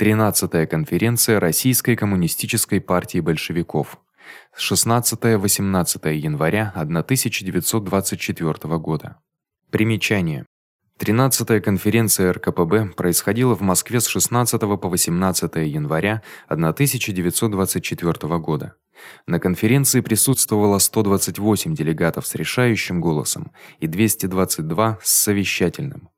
13-я конференция Российской коммунистической партии большевиков. 16-18 января 1924 года. Примечание: 13-я конференция РКПБ происходила в Москве с 16 по 18 января 1924 года. На конференции присутствовало 128 делегатов с решающим голосом и 222 с совещательным.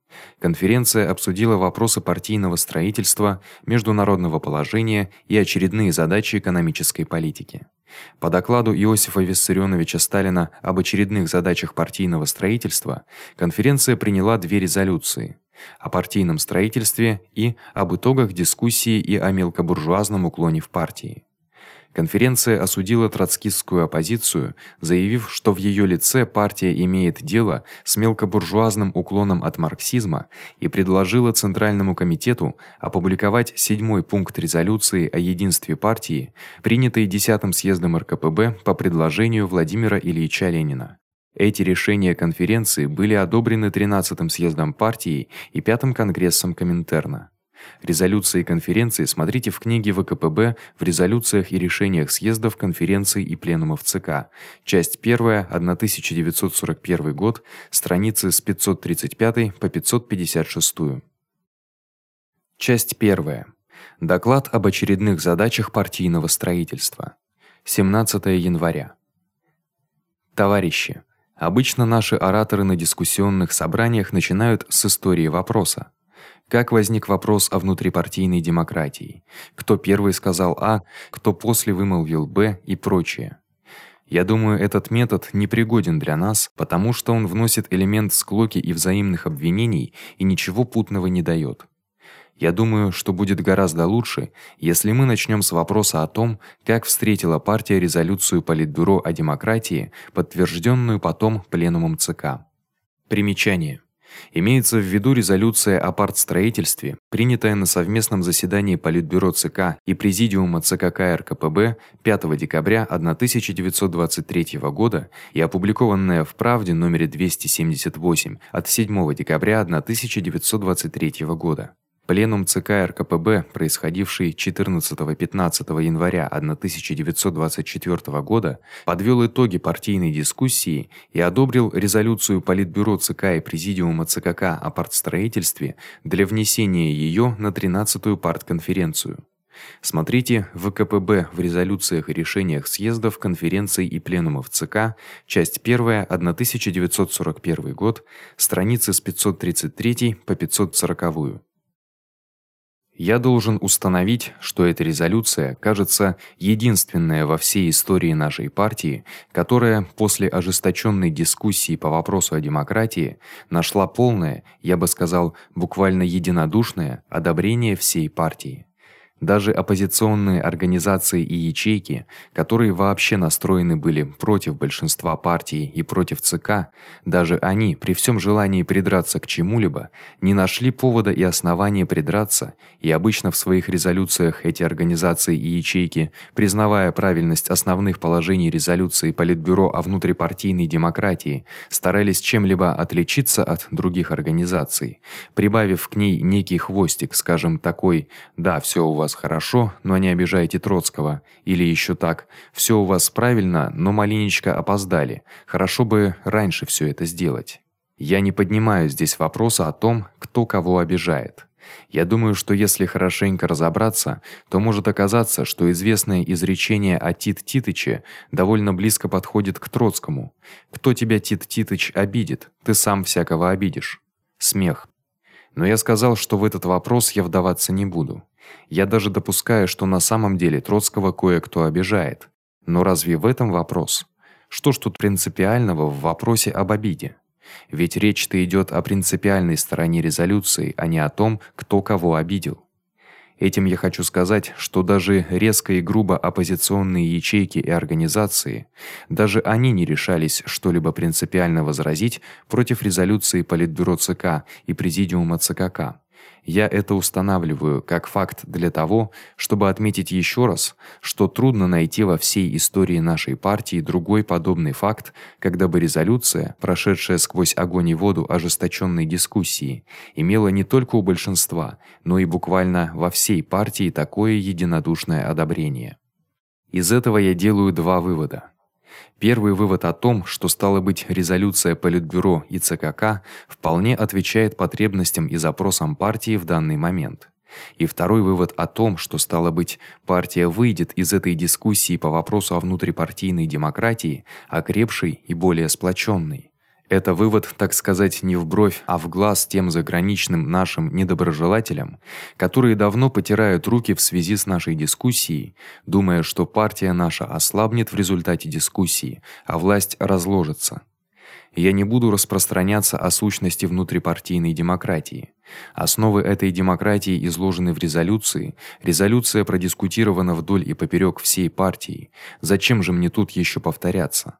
Конференция обсудила вопросы партийного строительства, международного положения и очередные задачи экономической политики. По докладу Иосифа Виссарионовича Сталина об очередных задачах партийного строительства конференция приняла две резолюции: о партийном строительстве и об итогах дискуссии и о мелкобуржуазном уклоне в партии. Конференция осудила троцкистскую оппозицию, заявив, что в её лице партия имеет дело с мелкобуржуазным уклоном от марксизма и предложила Центральному комитету опубликовать седьмой пункт резолюции о единстве партии, принятой 10-м съездом РКПБ по предложению Владимира Ильича Ленина. Эти решения конференции были одобрены 13-м съездом партии и 5-м конгрессом Коминтерна. Резолюции конференции смотрите в книге ВКПБ в резолюциях и решениях съездов конференций и пленумов ЦК. Часть 1, 1941 год, страницы с 535 по 556. Часть 1. Доклад об очередных задачах партийного строительства. 17 января. Товарищи, обычно наши ораторы на дискуссионных собраниях начинают с истории вопроса. Как возник вопрос о внутрипартийной демократии? Кто первый сказал А, кто после вымолвил Б и прочее. Я думаю, этот метод непригоден для нас, потому что он вносит элемент склоки и взаимных обвинений и ничего путного не даёт. Я думаю, что будет гораздо лучше, если мы начнём с вопроса о том, как встретила партия резолюцию Политбюро о демократии, подтверждённую потом пленумом ЦК. Примечание: Имеется в виду резолюция о партстроительстве, принятая на совместном заседании Политбюро ЦК и Президиума ЦК РКПБ 5 декабря 1923 года и опубликованная в Правде номере 278 от 7 декабря 1923 года. Пленум ЦК РКПБ, происходивший 14-15 января 1924 года, подвёл итоги партийной дискуссии и одобрил резолюцию Политбюро ЦК и Президиума ЦКК о партстроительстве для внесения её на 13-ю партконференцию. Смотрите ВКПБ в резолюциях и решениях съездов, конференций и пленумов ЦК, часть 1, 1941 год, страницы с 533 по 540. Я должен установить, что эта резолюция, кажется, единственная во всей истории нашей партии, которая после ожесточённой дискуссии по вопросу о демократии нашла полное, я бы сказал, буквально единодушное одобрение всей партии. Даже оппозиционные организации и ячейки, которые вообще настроены были против большинства партий и против ЦК, даже они, при всем желании придраться к чему-либо, не нашли повода и основания придраться, и обычно в своих резолюциях эти организации и ячейки, признавая правильность основных положений резолюции Политбюро о внутрипартийной демократии, старались чем-либо отличиться от других организаций, прибавив к ней некий хвостик, скажем, такой: "Да, всё у вас вас хорошо, но не обижайте Троцкого", или ещё так: "Всё у вас правильно, но маленечко опоздали. Хорошо бы раньше всё это сделать". Я не поднимаю здесь вопроса о том, кто кого обижает. Я думаю, что если хорошенько разобраться, то может оказаться, что известное изречение о Тит Титыче довольно близко подходит к Троцкому. Кто тебя Тит Титыч обидит, ты сам всякого обидишь. Смех. Но я сказал, что в этот вопрос я вдаваться не буду. Я даже допускаю, что на самом деле Троцкого кое-кто обижает. Но разве в этом вопрос? Что ж тут принципиального в вопросе об обиде? Ведь речь-то идёт о принципиальной стороне резолюции, а не о том, кто кого обидел. Этим я хочу сказать, что даже резко и грубо оппозиционные ячейки и организации, даже они не решались что-либо принципиально возразить против резолюции Политбюро ЦК и Президиума ЦКК. Я это устанавливаю как факт для того, чтобы отметить ещё раз, что трудно найти во всей истории нашей партии другой подобный факт, когда бы резолюция, прошедшая сквозь огонь и воду ожесточённой дискуссии, имела не только у большинства, но и буквально во всей партии такое единодушное одобрение. Из этого я делаю два вывода. Первый вывод о том, что стало быть резолюция Политбюро и ЦКК вполне отвечает потребностям и запросам партии в данный момент. И второй вывод о том, что стало быть партия выйдет из этой дискуссии по вопросу о внутрипартийной демократии окрепшей и более сплочённой. Это вывод, так сказать, не в бровь, а в глаз тем заграничным нашим недоброжелателям, которые давно потирают руки в связи с нашей дискуссией, думая, что партия наша ослабнет в результате дискуссии, а власть разложится. Я не буду распространяться о сущности внутрипартийной демократии. Основы этой демократии изложены в резолюции. Резолюция продискутирована вдоль и поперёк всей партии. Зачем же мне тут ещё повторяться?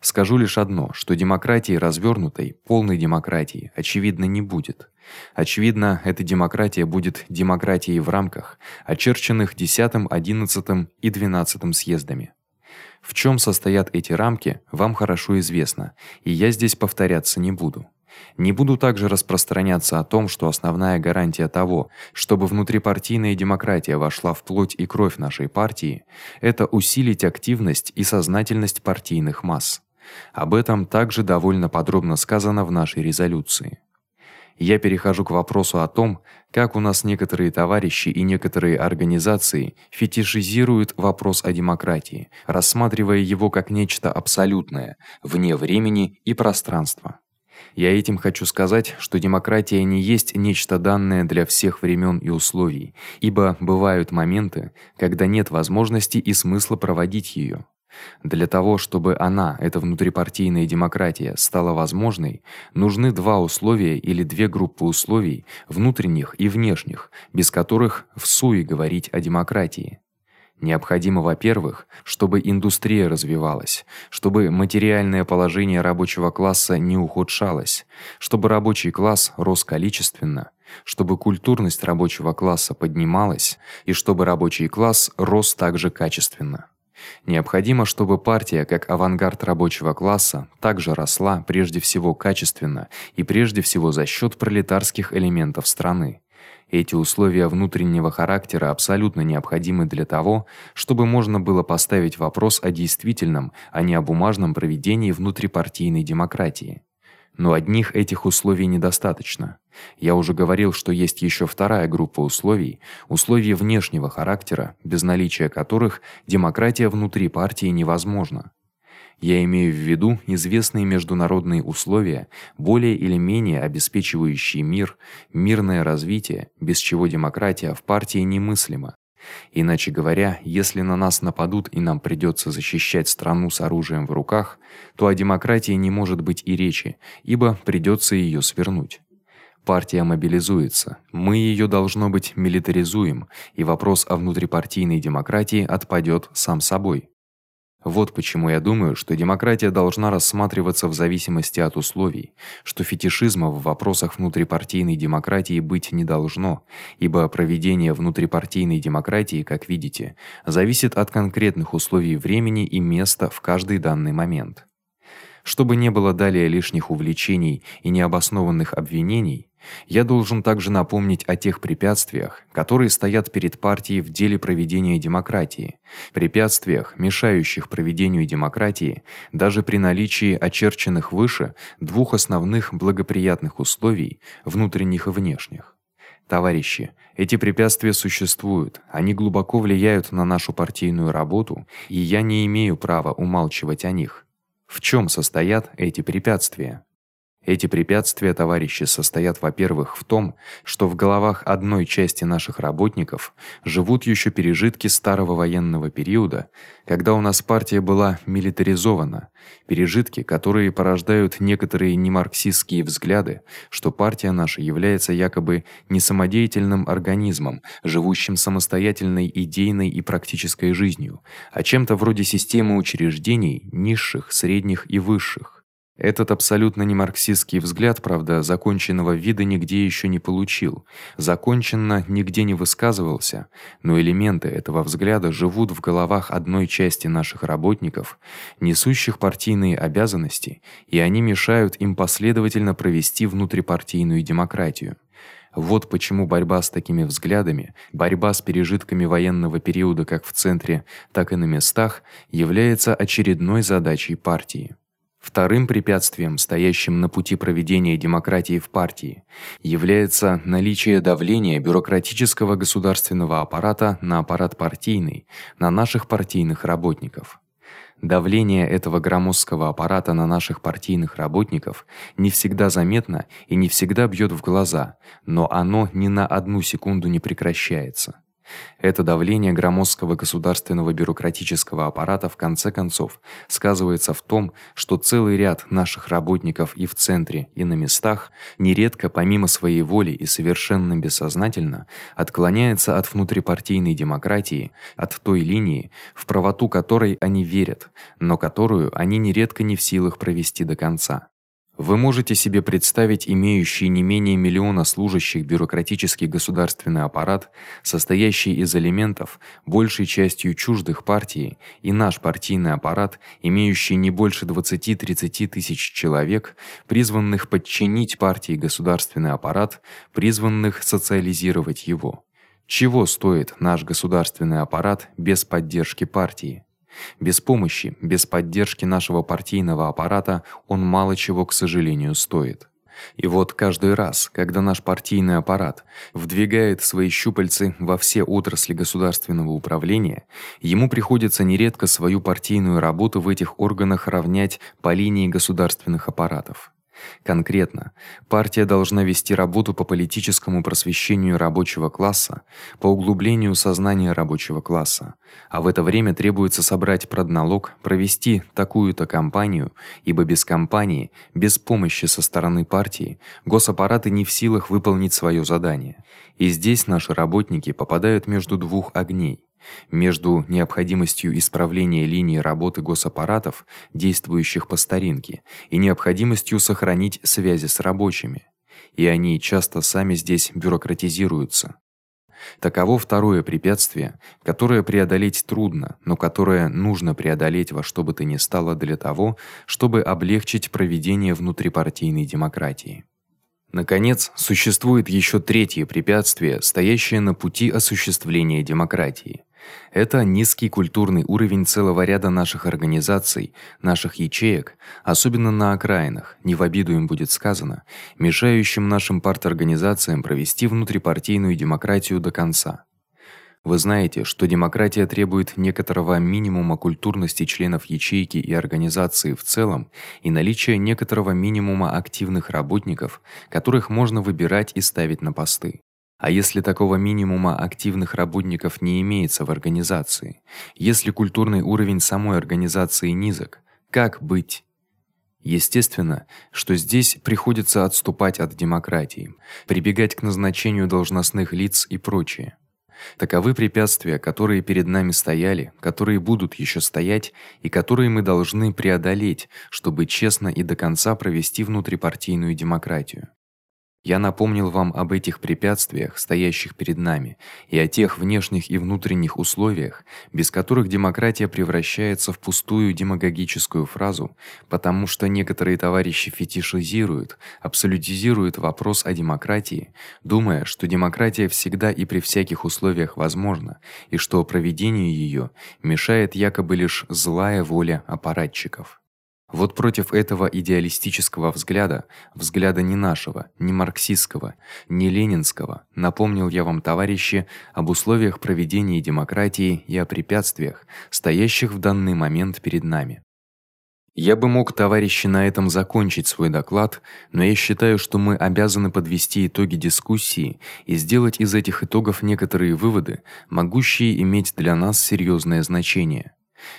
Скажу лишь одно, что демократии развернутой, полной демократии очевидно не будет. Очевидно, эта демократия будет демократией в рамках, очерченных 10, 11 и 12 съездами. В чём состоят эти рамки, вам хорошо известно, и я здесь повторяться не буду. Не буду также распространяться о том, что основная гарантия того, чтобы внутрипартийная демократия вошла в плоть и кровь нашей партии, это усилить активность и сознательность партийных масс. Об этом также довольно подробно сказано в нашей резолюции. Я перехожу к вопросу о том, как у нас некоторые товарищи и некоторые организации фетишизируют вопрос о демократии, рассматривая его как нечто абсолютное, вне времени и пространства. Я этим хочу сказать, что демократия не есть нечто данное для всех времён и условий, ибо бывают моменты, когда нет возможности и смысла проводить её. Для того, чтобы она, эта внутрипартийная демократия, стала возможной, нужны два условия или две группы условий, внутренних и внешних, без которых в суе говорить о демократии. Необходимо, во-первых, чтобы индустрия развивалась, чтобы материальное положение рабочего класса не ухудшалось, чтобы рабочий класс рос количественно, чтобы культурность рабочего класса поднималась и чтобы рабочий класс рос также качественно. Необходимо, чтобы партия, как авангард рабочего класса, также росла прежде всего качественно и прежде всего за счёт пролетарских элементов страны. Эти условия внутреннего характера абсолютно необходимы для того, чтобы можно было поставить вопрос о действительном, а не о бумажном проведении внутрипартийной демократии. Но одних этих условий недостаточно. Я уже говорил, что есть ещё вторая группа условий, условия внешнего характера, без наличия которых демократия внутри партии невозможна. Я имею в виду известные международные условия, более или менее обеспечивающие мир, мирное развитие, без чего демократия в партии немыслима. Иначе говоря, если на нас нападут и нам придётся защищать страну с оружием в руках, то о демократии не может быть и речи, ибо придётся её свернуть. Партия мобилизуется. Мы её должно быть милитаризуем, и вопрос о внутрипартийной демократии отпадёт сам собой. Вот почему я думаю, что демократия должна рассматриваться в зависимости от условий, что фетишизма в вопросах внутрипартийной демократии быть не должно, ибо проведение внутрипартийной демократии, как видите, зависит от конкретных условий времени и места в каждый данный момент. Чтобы не было далее лишних увлечений и необоснованных обвинений, я должен также напомнить о тех препятствиях, которые стоят перед партией в деле проведения демократии, препятствиях, мешающих проведению демократии даже при наличии очерченных выше двух основных благоприятных условий, внутренних и внешних. Товарищи, эти препятствия существуют, они глубоко влияют на нашу партийную работу, и я не имею права умалчивать о них. В чём состоят эти препятствия? Эти препятствия, товарищи, состоят, во-первых, в том, что в головах одной части наших работников живут ещё пережитки старого военного периода, когда у нас партия была милитаризована, пережитки, которые порождают некоторые немарксистские взгляды, что партия наша является якобы не самодеятельным организмом, живущим самостоятельной идейной и практической жизнью, а чем-то вроде системы учреждений низших, средних и высших. Этот абсолютно не марксистский взгляд, правда, законченного вида нигде ещё не получил. Законченно нигде не высказывался, но элементы этого взгляда живут в головах одной части наших работников, несущих партийные обязанности, и они мешают им последовательно провести внутрипартийную демократию. Вот почему борьба с такими взглядами, борьба с пережитками военного периода как в центре, так и на местах является очередной задачей партии. Вторым препятствием, стоящим на пути проведения демократии в партии, является наличие давления бюрократического государственного аппарата на аппарат партийный, на наших партийных работников. Давление этого громоздкого аппарата на наших партийных работников не всегда заметно и не всегда бьёт в глаза, но оно ни на одну секунду не прекращается. Это давление громоздкого государственного бюрократического аппарата в конце концов сказывается в том, что целый ряд наших работников и в центре, и на местах нередко помимо своей воли и совершенно бессознательно отклоняется от внутрипартийной демократии, от той линии, в правоту которой они верят, но которую они нередко не в силах провести до конца. Вы можете себе представить имеющий не менее миллиона служащих бюрократический государственный аппарат, состоящий из элементов, большей частью чуждых партии, и наш партийный аппарат, имеющий не больше 20-30 тысяч человек, призванных подчинить партии государственный аппарат, призванных социализировать его. Чего стоит наш государственный аппарат без поддержки партии? Без помощи, без поддержки нашего партийного аппарата он мало чего, к сожалению, стоит. И вот каждый раз, когда наш партийный аппарат вдвигает свои щупальцы во все отрасли государственного управления, ему приходится нередко свою партийную работу в этих органах равнять по линии государственных аппаратов. Конкретно, партия должна вести работу по политическому просвещению рабочего класса, по углублению сознания рабочего класса. А в это время требуется собрать продналог, провести такую-то кампанию, ибо без кампании, без помощи со стороны партии, госаппараты не в силах выполнить своё задание. И здесь наши работники попадают между двух огней между необходимостью исправления линии работы госаппаратов, действующих по старинке, и необходимостью сохранить связи с рабочими. И они часто сами здесь бюрократизируются. Таково второе препятствие, которое преодолеть трудно, но которое нужно преодолеть во что бы то ни стало для того, чтобы облегчить проведение внутрипартийной демократии. Наконец, существует ещё третье препятствие, стоящее на пути осуществления демократии. Это низкий культурный уровень целого ряда наших организаций, наших ячеек, особенно на окраинах, не в обиду им будет сказано, мешающим нашим парторганизациям провести внутрипартийную демократию до конца. Вы знаете, что демократия требует некоторого минимума культурности членов ячейки и организации в целом и наличия некоторого минимума активных работников, которых можно выбирать и ставить на посты. А если такого минимума активных работников не имеется в организации, если культурный уровень самой организации низок, как быть? Естественно, что здесь приходится отступать от демократии, прибегать к назначению должностных лиц и прочее. Таковы препятствия, которые перед нами стояли, которые будут ещё стоять и которые мы должны преодолеть, чтобы честно и до конца провести внутрипартийную демократию. Я напомнил вам об этих препятствиях, стоящих перед нами, и о тех внешних и внутренних условиях, без которых демократия превращается в пустую демагогическую фразу, потому что некоторые товарищи фетишизируют, абсолютизируют вопрос о демократии, думая, что демократия всегда и при всяких условиях возможна, и что проведению её мешает якобы лишь злая воля аппаратчиков. Вот против этого идеалистического взгляда, взгляда не нашего, не марксистского, не ленинского, напомнил я вам, товарищи, об условиях проведения демократии и о препятствиях, стоящих в данный момент перед нами. Я бы мог, товарищи, на этом закончить свой доклад, но я считаю, что мы обязаны подвести итоги дискуссии и сделать из этих итогов некоторые выводы, могущие иметь для нас серьёзное значение.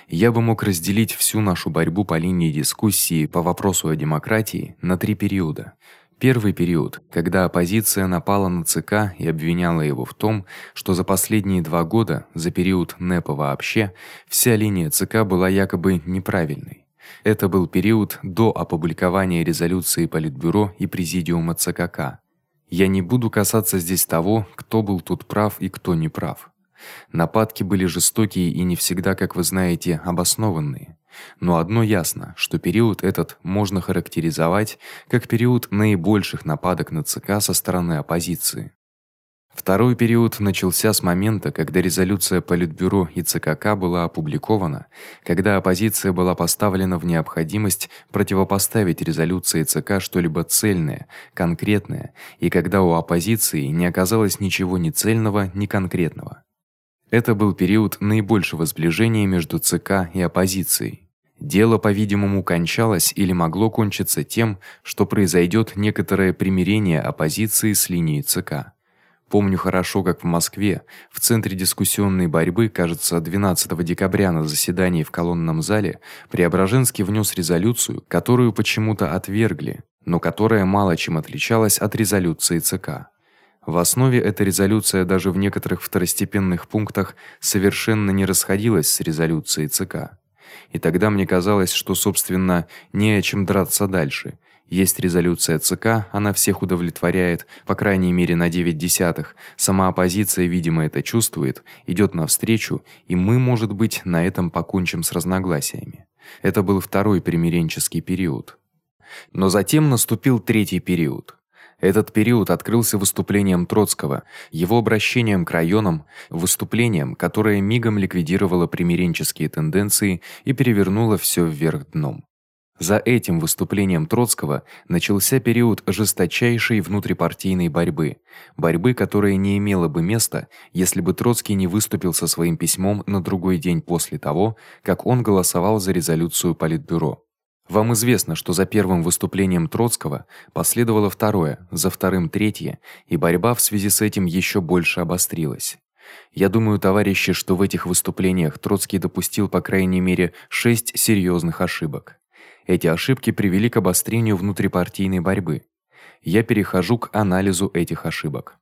Я бы мог разделить всю нашу борьбу по линии дискуссии по вопросу о демократии на три периода. Первый период, когда оппозиция напала на ЦК и обвиняла его в том, что за последние два года, за период НЭПа вообще, вся линия ЦК была якобы неправильной. Это был период до опубликования резолюции Политбюро и президиума ЦКК. Я не буду касаться здесь того, кто был тут прав и кто не прав. Нападки были жестокие и не всегда, как вы знаете, обоснованные. Но одно ясно, что период этот можно характеризовать как период наибольших нападок на ЦК со стороны оппозиции. Второй период начался с момента, когда резолюция Политбюро и ЦКК была опубликована, когда оппозиция была поставлена в необходимость противопоставить резолюции ЦК что-либо цельное, конкретное, и когда у оппозиции не оказалось ничего ни цельного, ни конкретного. Это был период наибольшего сближения между ЦК и оппозицией. Дело, по-видимому, кончалось или могло кончиться тем, что произойдёт некоторое примирение оппозиции с линией ЦК. Помню хорошо, как в Москве, в центре дискуссионной борьбы, кажется, 12 декабря на заседании в колонном зале, Преображенский внёс резолюцию, которую почему-то отвергли, но которая мало чем отличалась от резолюции ЦК. В основе эта резолюция даже в некоторых второстепенных пунктах совершенно не расходилась с резолюцией ЦК. И тогда мне казалось, что собственно не о чем драться дальше. Есть резолюция ЦК, она всех удовлетворяет, по крайней мере на 9 десятых. Сама оппозиция, видимо, это чувствует, идёт навстречу, и мы, может быть, на этом покончим с разногласиями. Это был второй примиренческий период. Но затем наступил третий период. Этот период открылся выступлением Троцкого, его обращением к районам, выступлением, которое мигом ликвидировало примиренческие тенденции и перевернуло всё вверх дном. За этим выступлением Троцкого начался период жесточайшей внутрипартийной борьбы, борьбы, которая не имела бы места, если бы Троцкий не выступил со своим письмом на другой день после того, как он голосовал за резолюцию Политбюро. Вам известно, что за первым выступлением Троцкого последовало второе, за вторым третье, и борьба в связи с этим ещё больше обострилась. Я думаю, товарищи, что в этих выступлениях Троцкий допустил по крайней мере шесть серьёзных ошибок. Эти ошибки привели к обострению внутрипартийной борьбы. Я перехожу к анализу этих ошибок.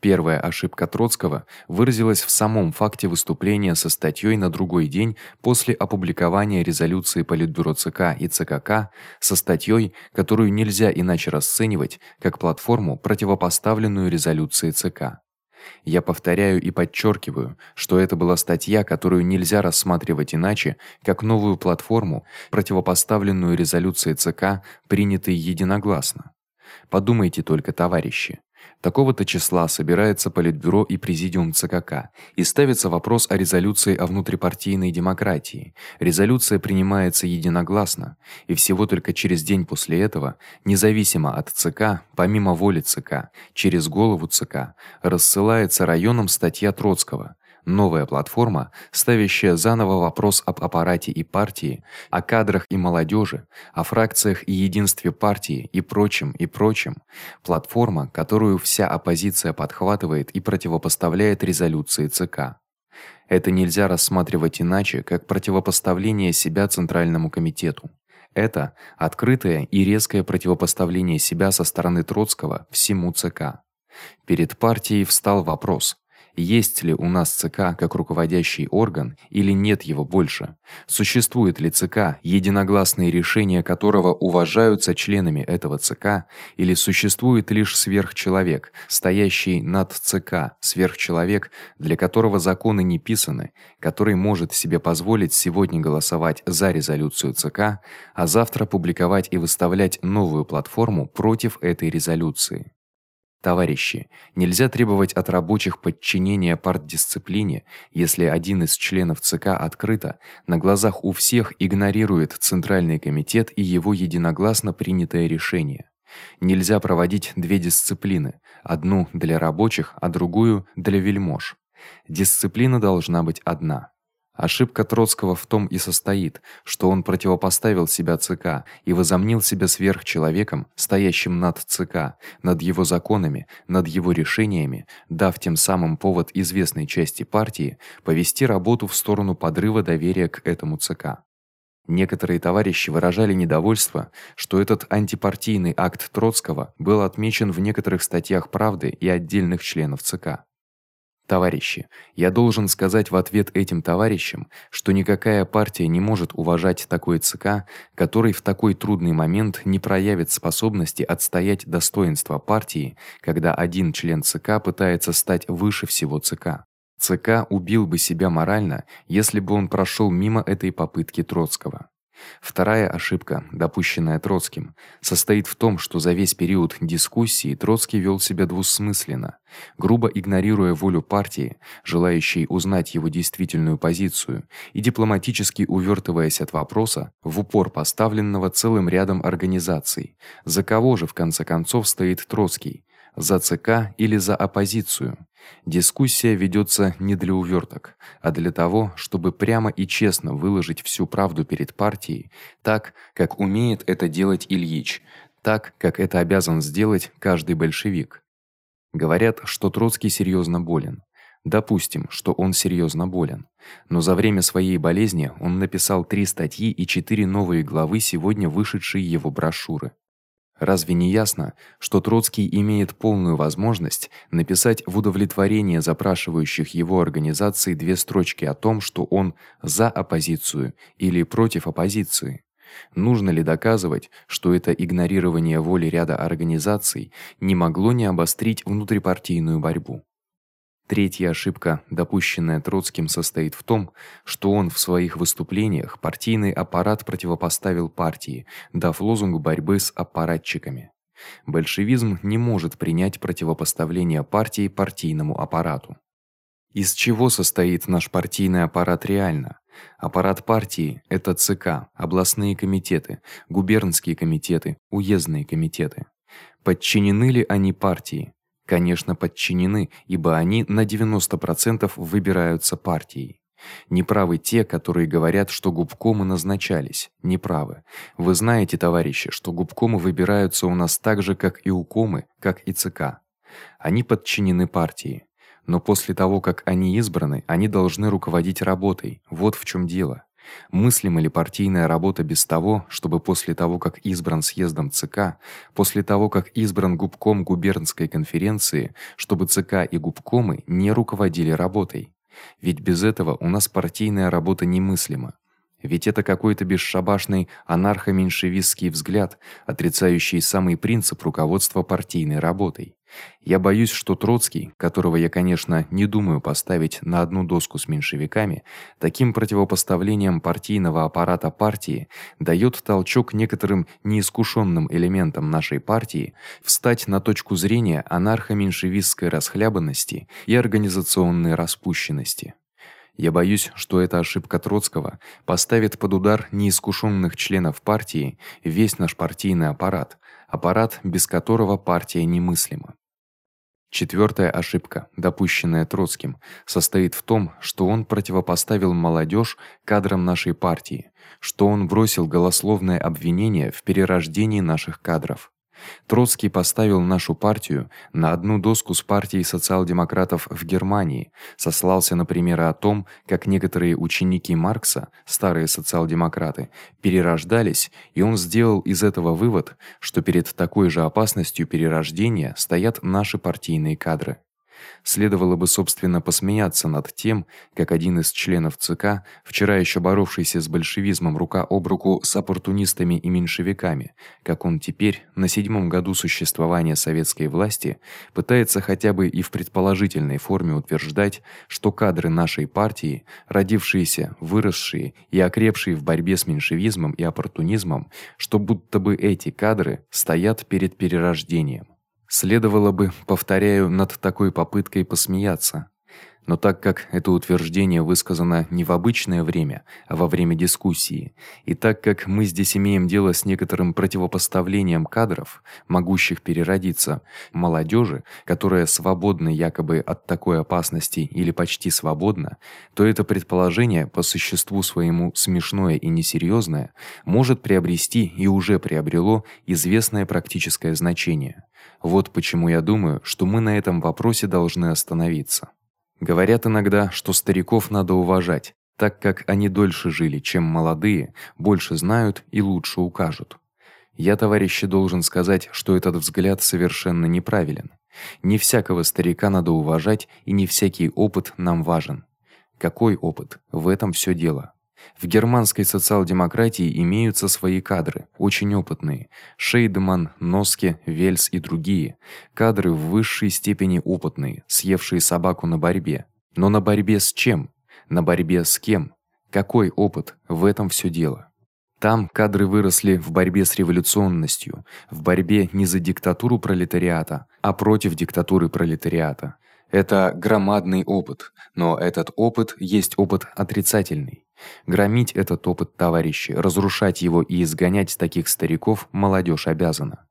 Первая ошибка Троцкого выразилась в самом факте выступления со статьёй на другой день после опубликования резолюции Политбюро ЦК и ЦКК со статьёй, которую нельзя иначе расценивать как платформу, противопоставленную резолюции ЦК. Я повторяю и подчеркиваю, что это была статья, которую нельзя рассматривать иначе, как новую платформу, противопоставленную резолюции ЦК, принятой единогласно. Подумайте только, товарищи, Такого-то числа собирается политбюро и президиум ЦКК, и ставится вопрос о резолюции о внутрипартийной демократии. Резолюция принимается единогласно, и всего только через день после этого, независимо от ЦК, помимо воли ЦК, через голову ЦК, рассылается районам статья Троцкого Новая платформа, ставящая заново вопрос об аппарате и партии, о кадрах и молодёжи, о фракциях и единстве партии и прочем, и прочем. Платформа, которую вся оппозиция подхватывает и противопоставляет резолюции ЦК. Это нельзя рассматривать иначе, как противопоставление себя Центральному комитету. Это открытое и резкое противопоставление себя со стороны Троцкого всему ЦК. Перед партией встал вопрос: есть ли у нас ЦК как руководящий орган или нет его больше? Существует ли ЦК, единогласные решения которого уважаются членами этого ЦК, или существует лишь сверхчеловек, стоящий над ЦК, сверхчеловек, для которого законы не писаны, который может себе позволить сегодня голосовать за резолюцию ЦК, а завтра публиковать и выставлять новую платформу против этой резолюции? Товарищи, нельзя требовать от рабочих подчинения партдисциплине, если один из членов ЦК открыто на глазах у всех игнорирует центральный комитет и его единогласно принятое решение. Нельзя проводить две дисциплины: одну для рабочих, а другую для вельмож. Дисциплина должна быть одна. Ошибка Троцкого в том и состоит, что он противопоставил себя ЦК и возомнил себя сверхчеловеком, стоящим над ЦК, над его законами, над его решениями, дав тем самым повод известной части партии повести работу в сторону подрыва доверия к этому ЦК. Некоторые товарищи выражали недовольство, что этот антипартийный акт Троцкого был отмечен в некоторых статьях Правды и отдельных членов ЦК. Товарищи, я должен сказать в ответ этим товарищам, что никакая партия не может уважать такой ЦК, который в такой трудный момент не проявит способности отстоять достоинство партии, когда один член ЦК пытается стать выше всего ЦК. ЦК убил бы себя морально, если бы он прошёл мимо этой попытки Троцкого. Вторая ошибка, допущенная Троцким, состоит в том, что за весь период дискуссии Троцкий вёл себя двусмысленно, грубо игнорируя волю партии, желающей узнать его действительную позицию, и дипломатически увёртываясь от вопроса, в упор поставленного целым рядом организаций. За кого же в конце концов стоит Троцкий? За ЦК или за оппозицию? Дискуссия ведётся не для увёрток, а для того, чтобы прямо и честно выложить всю правду перед партией, так, как умеет это делать Ильич, так, как это обязан сделать каждый большевик. Говорят, что Троцкий серьёзно болен. Допустим, что он серьёзно болен. Но за время своей болезни он написал три статьи и четыре новые главы сегодня вышедшей его брошюры. Разве не ясно, что Троцкий имеет полную возможность написать в удовлетворение запрашивающих его организаций две строчки о том, что он за оппозицию или против оппозиции? Нужно ли доказывать, что это игнорирование воли ряда организаций не могло не обострить внутрипартийную борьбу? Третья ошибка, допущенная Троцким, состоит в том, что он в своих выступлениях партийный аппарат противопоставил партии, дав лозунг борьбы с аппаратчиками. Большевизм не может принять противопоставление партии партийному аппарату. Из чего состоит наш партийный аппарат реально? Аппарат партии это ЦК, областные комитеты, губернские комитеты, уездные комитеты. Подчинены ли они партии? Конечно, подчинены, ибо они на 90% выбираются партией. Неправы те, которые говорят, что губкомы назначались. Неправы. Вы знаете, товарищи, что губкомы выбираются у нас так же, как и укомы, как и ЦК. Они подчинены партии. Но после того, как они избраны, они должны руководить работой. Вот в чём дело. Мыслима ли партийная работа без того, чтобы после того, как избран съездом ЦК, после того, как избран губком губернской конференции, чтобы ЦК и губкомы не руководили работой? Ведь без этого у нас партийная работа немыслима. Ведь это какой-то бесшабашный анархо-меньшевистский взгляд, отрицающий самый принцип руководства партийной работой. Я боюсь, что Троцкий, которого я, конечно, не думаю поставить на одну доску с меньшевиками, таким противопоставлением партийного аппарата партии даёт толчок некоторым неискушенным элементам нашей партии встать на точку зрения анархо-меньшевистской расхлябанности и организационной распущенности. Я боюсь, что эта ошибка Троцкого поставит под удар неискушенных членов партии весь наш партийный аппарат, аппарат, без которого партия немыслима. Четвёртая ошибка, допущенная Троцким, состоит в том, что он противопоставил молодёжь кадрам нашей партии, что он бросил голословное обвинение в перерождении наших кадров. Троцкий поставил нашу партию на одну доску с партией социал-демократов в Германии, сослался на примеры о том, как некоторые ученики Маркса, старые социал-демократы, перерождались, и он сделал из этого вывод, что перед такой же опасностью перерождения стоят наши партийные кадры. Следовало бы, собственно, посмеяться над тем, как один из членов ЦК, вчера ещё боровшийся с большевизмом рука об руку с оппортунистами и меньшевиками, как он теперь, на седьмом году существования советской власти, пытается хотя бы и в предположительной форме утверждать, что кадры нашей партии, родившиеся, выросшие и окрепшие в борьбе с меньшевизмом и оппортунизмом, что будто бы эти кадры стоят перед перерождением. Следовало бы, повторяю, над такой попыткой посмеяться. Но так как это утверждение высказано не в обычное время, а во время дискуссии, и так как мы здесь имеем дело с некоторым противопоставлением кадров, могущих переродиться, молодёжи, которая свободна якобы от такой опасности или почти свободна, то это предположение по существу своему смешное и несерьёзное может приобрести и уже приобрело известное практическое значение. Вот почему я думаю, что мы на этом вопросе должны остановиться. Говорят иногда, что стариков надо уважать, так как они дольше жили, чем молодые, больше знают и лучше укажут. Я, товарищи, должен сказать, что этот взгляд совершенно неправилен. Не всякого старика надо уважать, и не всякий опыт нам важен. Какой опыт? В этом всё дело. В германской социал-демократии имеются свои кадры, очень опытные: Шейдеман, Носке, Вельс и другие. Кадры в высшей степени опытные, съевшие собаку на борьбе. Но на борьбе с чем? На борьбе с кем? Какой опыт? В этом всё дело. Там кадры выросли в борьбе с революционностью, в борьбе не за диктатуру пролетариата, а против диктатуры пролетариата. Это громадный опыт, но этот опыт есть опыт отрицательный. Громить этот опыт, товарищи, разрушать его и изгонять таких стариков молодежь обязана.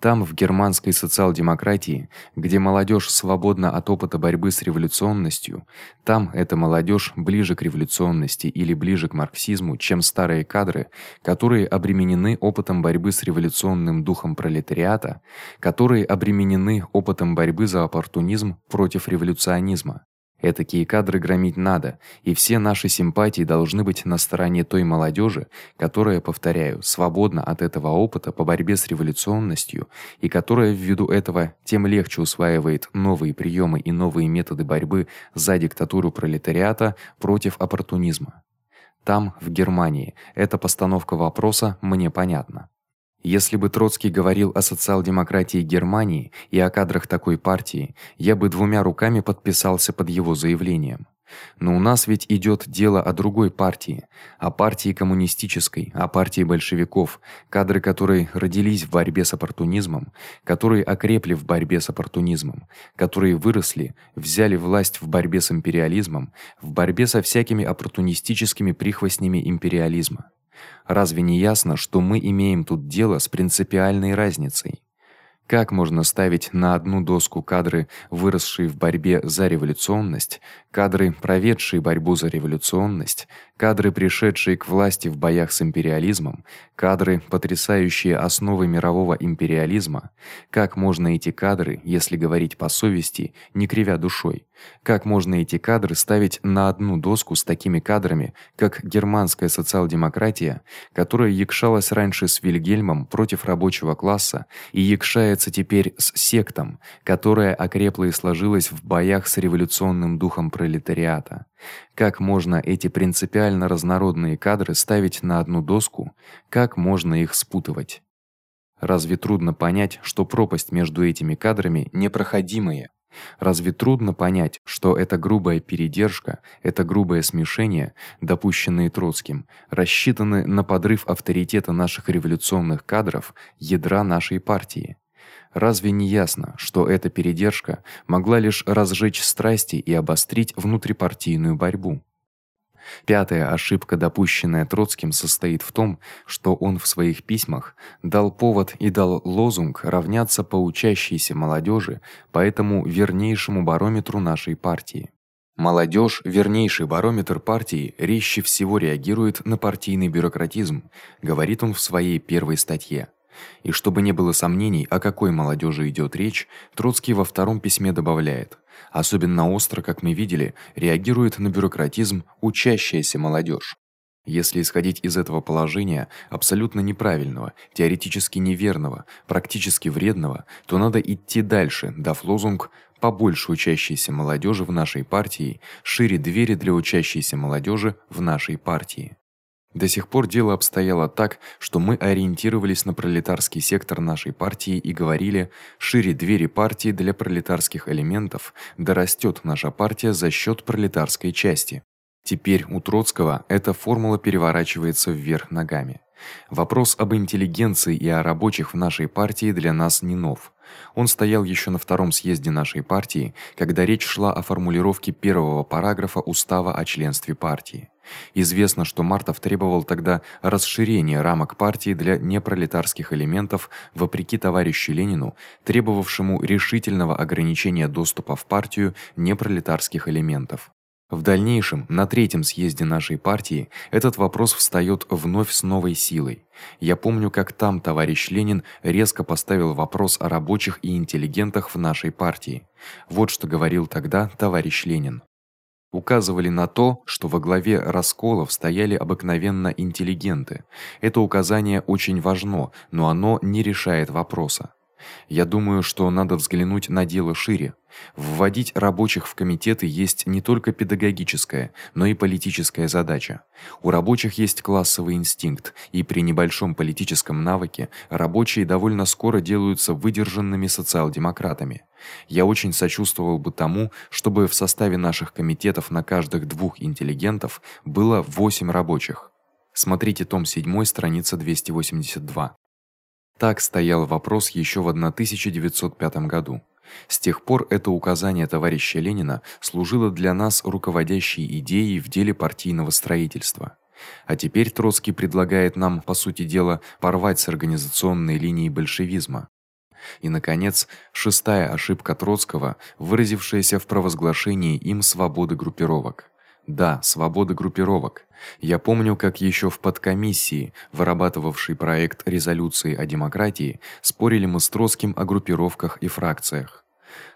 Там, в германской социал-демократии, где молодежь свободна от опыта борьбы с революционностью, там эта молодежь ближе к революционности или ближе к марксизму, чем старые кадры, которые обременены опытом борьбы с революционным духом пролетариата, которые обременены опытом борьбы за оппортунизм против революционизма. Этакие кадры громить надо, и все наши симпатии должны быть на стороне той молодёжи, которая, повторяю, свободна от этого опыта по борьбе с революционностью и которая ввиду этого тем легче усваивает новые приёмы и новые методы борьбы за диктатуру пролетариата против оппортунизма. Там, в Германии, эта постановка вопроса мне понятна. Если бы Троцкий говорил о социал-демократии Германии и о кадрах такой партии, я бы двумя руками подписался под его заявлением. Но у нас ведь идёт дело о другой партии, о партии коммунистической, о партии большевиков, кадры которой родились в борьбе с оппортунизмом, которые окрепли в борьбе с оппортунизмом, которые выросли, взяли власть в борьбе с империализмом, в борьбе со всякими оппортунистическими прихвостнями империализма. Разве не ясно, что мы имеем тут дело с принципиальной разницей? Как можно ставить на одну доску кадры, выросшие в борьбе за революционность, кадры, проведшие борьбу за революционность, кадры, пришедшие к власти в боях с империализмом, кадры, потрясающие основы мирового империализма? Как можно эти кадры, если говорить по совести, не кривя душой, как можно эти кадры ставить на одну доску с такими кадрами, как германская социал-демократия, которая якшалась раньше с Вильгельмом против рабочего класса и якшается теперь с сектом, которая окрепла и сложилась в боях с революционным духом пролетариата? Как можно эти принципиально разнородные кадры ставить на одну доску? Как можно их спутывать? Разве трудно понять, что пропасть между этими кадрами непроходимая? Разве трудно понять, что эта грубая передержка, это грубое смешение, допущенные Троцким, рассчитаны на подрыв авторитета наших революционных кадров, ядра нашей партии? Разве не ясно, что эта передержка могла лишь разжечь страсти и обострить внутрипартийную борьбу? Пятая ошибка, допущенная Троцким, состоит в том, что он в своих письмах дал повод и дал лозунг равняться по учащейся молодёжи по этому вернейшему барометру нашей партии. Молодежь, вернейший барометр партии, резче всего реагирует на партийный бюрократизм, говорит он в своей первой статье. И чтобы не было сомнений, о какой молодежи идет речь, Троцкий во втором письме добавляет: особенно остро, как мы видели, реагирует на бюрократизм учащаяся молодежь. Если исходить из этого положения, абсолютно неправильного, теоретически неверного, практически вредного, то надо идти дальше, дав лозунг побольше учащейся молодежи в нашей партии, шире двери для учащейся молодежи в нашей партии. До сих пор дело обстояло так, что мы ориентировались на пролетарский сектор нашей партии и говорили: шире двери партии для пролетарских элементов, да растёт наша партия за счёт пролетарской части. Теперь у Троцкого эта формула переворачивается вверх ногами. Вопрос об интеллигенции и о рабочих в нашей партии для нас не нов. Он стоял ещё на втором съезде нашей партии, когда речь шла о формулировке первого параграфа устава о членстве партии. Известно, что Мартов требовал тогда расширения рамок партии для непролетарских элементов, вопреки товарищу Ленину, требовавшему решительного ограничения доступа в партию непролетарских элементов. В дальнейшем, на третьем съезде нашей партии, этот вопрос встаёт вновь с новой силой. Я помню, как там товарищ Ленин резко поставил вопрос о рабочих и интеллигентах в нашей партии. Вот что говорил тогда товарищ Ленин указывали на то, что во главе расколов стояли обыкновенно интеллигенты. Это указание очень важно, но оно не решает вопроса. Я думаю, что надо взглянуть на дело шире. Вводить рабочих в комитеты есть не только педагогическая, но и политическая задача. У рабочих есть классовый инстинкт, и при небольшом политическом навыке рабочие довольно скоро делаются выдержанными социал-демократами. Я очень сочувствовал бы тому, чтобы в составе наших комитетов на каждых двух интеллигентов было 8 рабочих. Смотрите том 7, страница 282. Так стоял вопрос ещё в 1905 году. С тех пор это указание товарища Ленина служило для нас руководящей идеей в деле партийного строительства. А теперь Троцкий предлагает нам, по сути дела, порвать с организационной линией большевизма. И наконец, шестая ошибка Троцкого, выразившаяся в провозглашении им свободы группировок. Да, свобода группировок. Я помню, как ещё в подкомиссии, вырабатывавшей проект резолюции о демократии, спорили мы с Троцким о группировках и фракциях.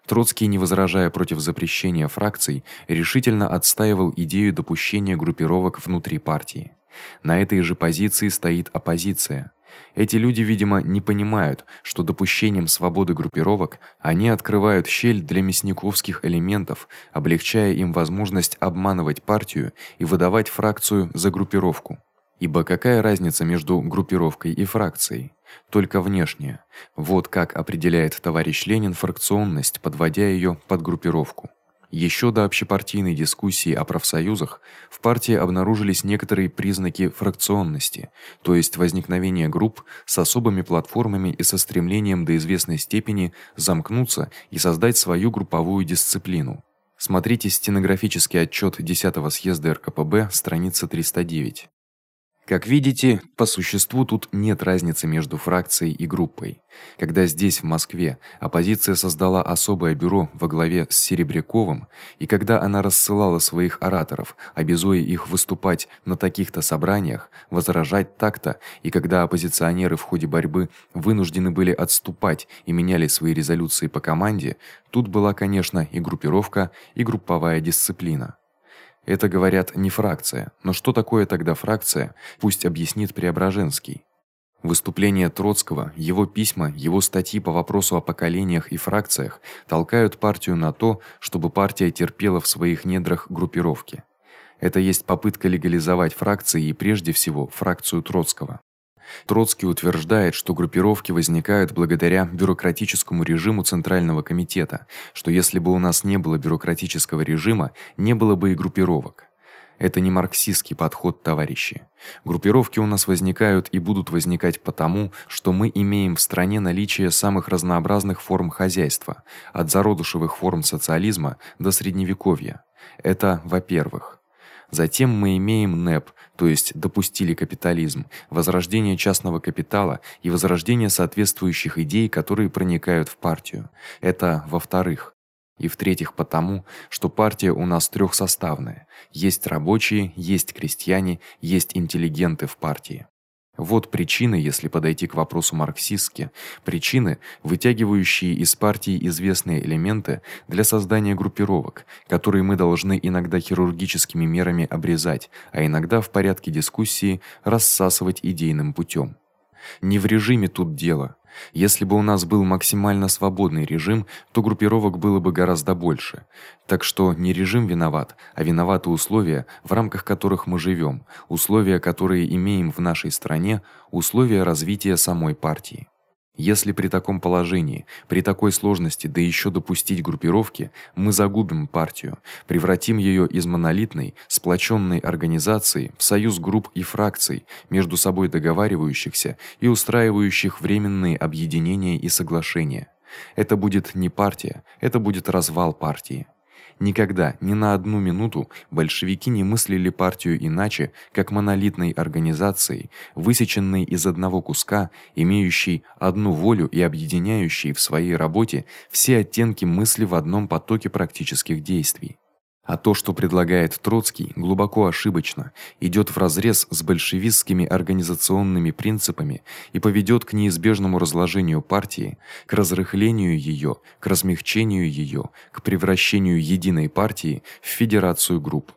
Троцкий, не возражая против запрещения фракций, решительно отстаивал идею допущения группировок внутри партии. На этой же позиции стоит оппозиция. Эти люди, видимо, не понимают, что допущением свободы группировок они открывают щель для мясниковских элементов, облегчая им возможность обманывать партию и выдавать фракцию за группировку. Ибо какая разница между группировкой и фракцией? Только внешняя. Вот как определяет товарищ Ленин фракционность, подводя её под группировку. Ещё до общепартийной дискуссии о профсоюзах в партии обнаружились некоторые признаки фракционности, то есть возникновение групп с особыми платформами и со стремлением до известной степени замкнуться и создать свою групповую дисциплину. Смотрите стенографический отчёт 10-го съезда РКПБ, страница 309. Как видите, по существу тут нет разницы между фракцией и группой. Когда здесь в Москве оппозиция создала особое бюро во главе с Серебряковым, и когда она рассылала своих ораторов, обязуя их выступать на таких-то собраниях, возражать так-то, и когда оппозиционеры в ходе борьбы вынуждены были отступать и меняли свои резолюции по команде, тут была, конечно, и группировка, и групповая дисциплина. Это говорят не фракция. Но что такое тогда фракция? Пусть объяснит Преображенский. Выступления Троцкого, его письма, его статьи по вопросу о поколениях и фракциях толкают партию на то, чтобы партия терпела в своих недрах группировки. Это есть попытка легализовать фракции и прежде всего фракцию Троцкого. Троцкий утверждает, что группировки возникают благодаря бюрократическому режиму Центрального комитета, что если бы у нас не было бюрократического режима, не было бы и группировок. Это не марксистский подход, товарищи. Группировки у нас возникают и будут возникать потому, что мы имеем в стране наличие самых разнообразных форм хозяйства, от зародышевых форм социализма до средневековья. Это, во-первых, Затем мы имеем НЭП, то есть допустили капитализм, возрождение частного капитала и возрождение соответствующих идей, которые проникают в партию. Это во-вторых. И в-третьих, потому, что партия у нас трехсоставная. Есть рабочие, есть крестьяне, есть интеллигенты в партии. Вот причины, если подойти к вопросу марксистски, причины, вытягивающие из партии известные элементы для создания группировок, которые мы должны иногда хирургическими мерами обрезать, а иногда в порядке дискуссии рассасывать идейным путём. Не в режиме тут дело. Если бы у нас был максимально свободный режим, то группировок было бы гораздо больше. Так что не режим виноват, а виноваты условия, в рамках которых мы живём, условия, которые имеем в нашей стране, условия развития самой партии. Если при таком положении, при такой сложности, да ещё допустить группировки, мы загубим партию, превратим её из монолитной, сплочённой организации в союз групп и фракций, между собой договаривающихся и устраивающих временные объединения и соглашения. Это будет не партия, это будет развал партии. Никогда, ни на одну минуту большевики не мыслили партию иначе, как монолитной организацией, высеченной из одного куска, имеющей одну волю и объединяющей в своей работе все оттенки мысли в одном потоке практических действий. А то, что предлагает Троцкий, глубоко ошибочно, идёт вразрез с большевистскими организационными принципами и поведёт к неизбежному разложению партии, к разрыхлению её, к размягчению её, к превращению единой партии в федерацию групп.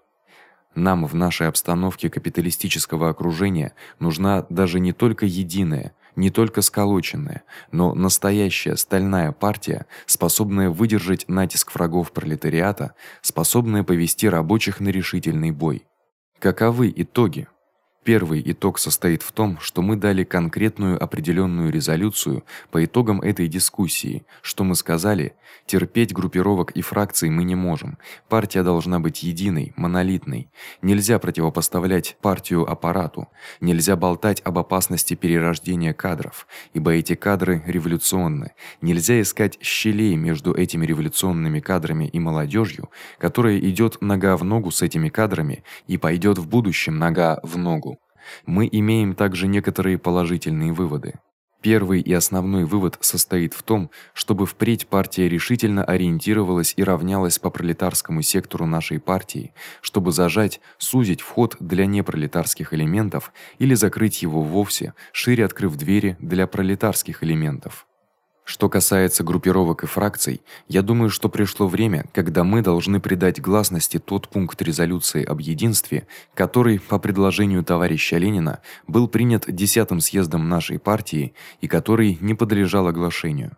Нам в нашей обстановке капиталистического окружения нужна даже не только единая, не только сколоченная, но настоящая стальная партия, способная выдержать натиск врагов пролетариата, способная повести рабочих на решительный бой. Каковы итоги? Первый итог состоит в том, что мы дали конкретную определённую резолюцию по итогам этой дискуссии, что мы сказали: терпеть группировок и фракций мы не можем. Партия должна быть единой, монолитной. Нельзя противопоставлять партию аппарату. Нельзя болтать об опасности перерождения кадров, ибо эти кадры революционны. Нельзя искать щелей между этими революционными кадрами и молодёжью, которая идёт нога в ногу с этими кадрами и пойдёт в будущем нога в ногу мы имеем также некоторые положительные выводы. Первый и основной вывод состоит в том, чтобы впредь партия решительно ориентировалась и равнялась по пролетарскому сектору нашей партии, чтобы зажать, сузить вход для непролетарских элементов или закрыть его вовсе, шире открыв двери для пролетарских элементов. Что касается группировок и фракций, я думаю, что пришло время, когда мы должны придать гласности тот пункт резолюции об единстве, который по предложению товарища Ленина был принят 10-м съездом нашей партии и который не подлежал оглашению.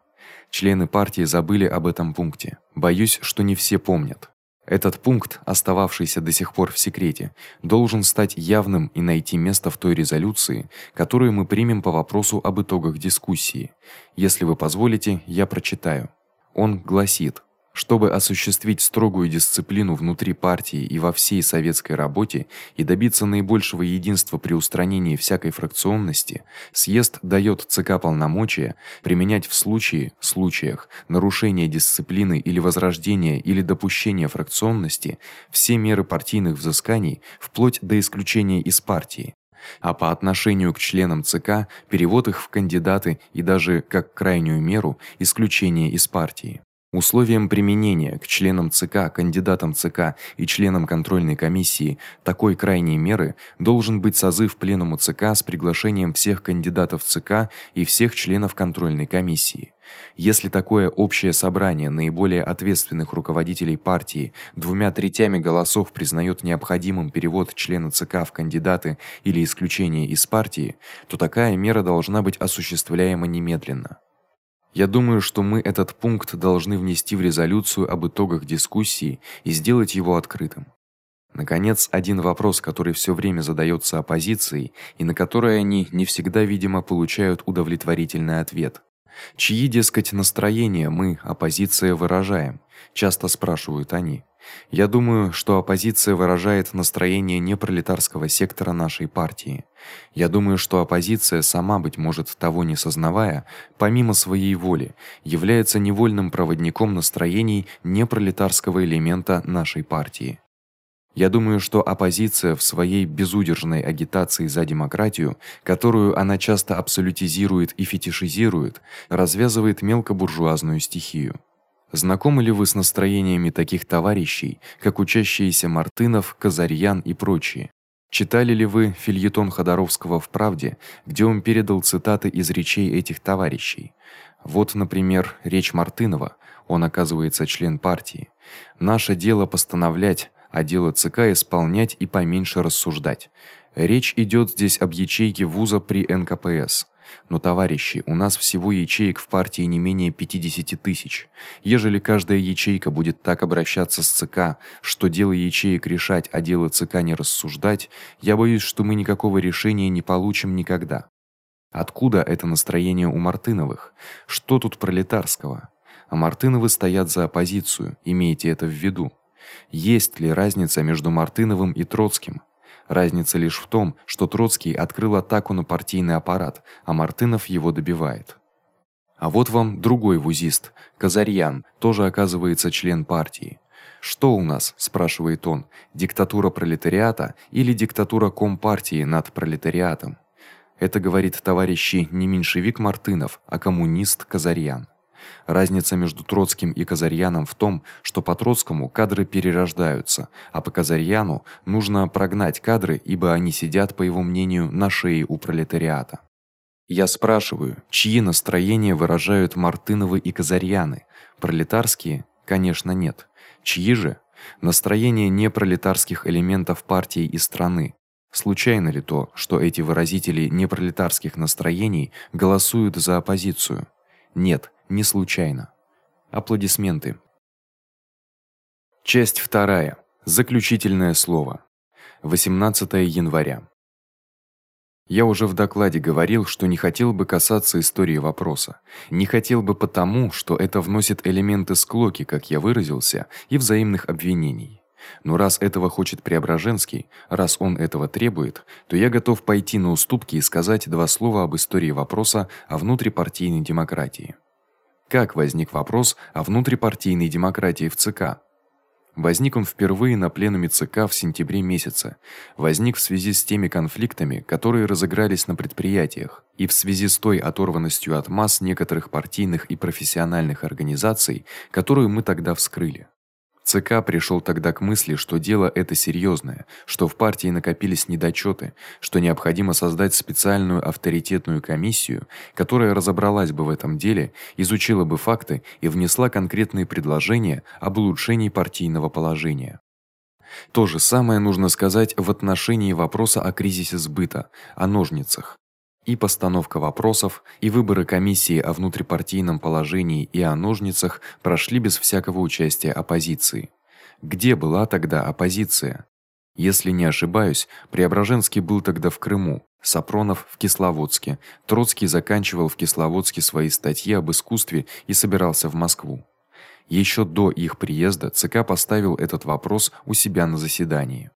Члены партии забыли об этом пункте. Боюсь, что не все помнят. Этот пункт, остававшийся до сих пор в секрете, должен стать явным и найти место в той резолюции, которую мы примем по вопросу об итогах дискуссии. Если вы позволите, я прочитаю. Он гласит: чтобы осуществить строгую дисциплину внутри партии и во всей советской работе и добиться наибольшего единства при устранении всякой фракционности, съезд даёт ЦК полномочия применять в случае, случаях нарушения дисциплины или возрождения или допущения фракционности все меры партийных взысканий вплоть до исключения из партии а по отношению к членам ЦК перевод их в кандидаты и даже как крайнюю меру исключение из партии. Условием применения к членам ЦК, кандидатам ЦК и членам контрольной комиссии такой крайней меры должен быть созыв пленума ЦК с приглашением всех кандидатов ЦК и всех членов контрольной комиссии. Если такое общее собрание наиболее ответственных руководителей партии двумя третями голосов признает необходимым перевод члена ЦК в кандидаты или исключение из партии, то такая мера должна быть осуществляема немедленно. Я думаю, что мы этот пункт должны внести в резолюцию об итогах дискуссии и сделать его открытым. Наконец, один вопрос, который всё время задаётся оппозицией и на который они не всегда, видимо, получают удовлетворительный ответ. Чьи, дескать, настроения мы, оппозиция, выражаем? Часто спрашивают они. Я думаю, что оппозиция выражает настроение непролетарского сектора нашей партии. Я думаю, что оппозиция сама быть может того не сознавая, помимо своей воли, является невольным проводником настроений непролетарского элемента нашей партии. Я думаю, что оппозиция в своей безудержной агитации за демократию, которую она часто абсолютизирует и фетишизирует, развязывает мелкобуржуазную стихию. Знакомы ли вы с настроениями таких товарищей, как учащиеся Мартынов, Казарьян и прочие? Читали ли вы фельетон Ходоровского в Правде, где он передал цитаты из речей этих товарищей? Вот, например, речь Мартынова. Он, оказывается, член партии. Наше дело постановлять, а дело ЦК исполнять и поменьше рассуждать. Речь идёт здесь об ячейке вуза при НКПС. Но, товарищи, у нас всего ячеек в партии не менее 50 тысяч. Ежели каждая ячейка будет так обращаться с ЦК, что дело ячеек решать, а дело ЦК не рассуждать, я боюсь, что мы никакого решения не получим никогда. Откуда это настроение у Мартыновых? Что тут пролетарского? А Мартыновы стоят за оппозицию, имейте это в виду. Есть ли разница между Мартыновым и Троцким? Разница лишь в том, что Троцкий открыл атаку на партийный аппарат, а Мартынов его добивает. А вот вам другой вузист, Казарьян, тоже оказывается член партии. Что у нас, спрашивает он, диктатура пролетариата или диктатура компартии над пролетариатом? Это говорит товарищи не меньшевик Мартынов, а коммунист Казарьян. Разница между Троцким и Казарьяном в том, что по Троцкому кадры перерождаются, а по Казарьяну нужно прогнать кадры, ибо они сидят, по его мнению, на шее у пролетариата. Я спрашиваю, чьи настроения выражают Мартыновы и Казарьяны? Пролетарские? Конечно, нет. Чьи же? Настроения непролетарских элементов партии и страны. Случайно ли то, что эти выразители непролетарских настроений голосуют за оппозицию? Нет, не случайно. Аплодисменты. Часть вторая. Заключительное слово. 18 января. Я уже в докладе говорил, что не хотел бы касаться истории вопроса. Не хотел бы потому, что это вносит элементы склоки, как я выразился, и взаимных обвинений. Но раз этого хочет Преображенский, раз он этого требует, то я готов пойти на уступки и сказать два слова об истории вопроса о внутрипартийной демократии. Как возник вопрос о внутрипартийной демократии в ЦК? Возник он впервые на пленуме ЦК в сентябре месяце. Возник в связи с теми конфликтами, которые разыгрались на предприятиях, и в связи с той оторванностью от масс некоторых партийных и профессиональных организаций, которую мы тогда вскрыли. ЦК пришёл тогда к мысли, что дело это серьёзное, что в партии накопились недочёты, что необходимо создать специальную авторитетную комиссию, которая разобралась бы в этом деле, изучила бы факты и внесла конкретные предложения об улучшении партийного положения. То же самое нужно сказать в отношении вопроса о кризисе сбыта, о ножницах и постановка вопросов, и выборы комиссии о внутрипартийном положении и о ножницах прошли без всякого участия оппозиции. Где была тогда оппозиция? Если не ошибаюсь, Преображенский был тогда в Крыму, Сапронов в Кисловодске, Троцкий заканчивал в Кисловодске свои статьи об искусстве и собирался в Москву. Ещё до их приезда ЦК поставил этот вопрос у себя на заседании.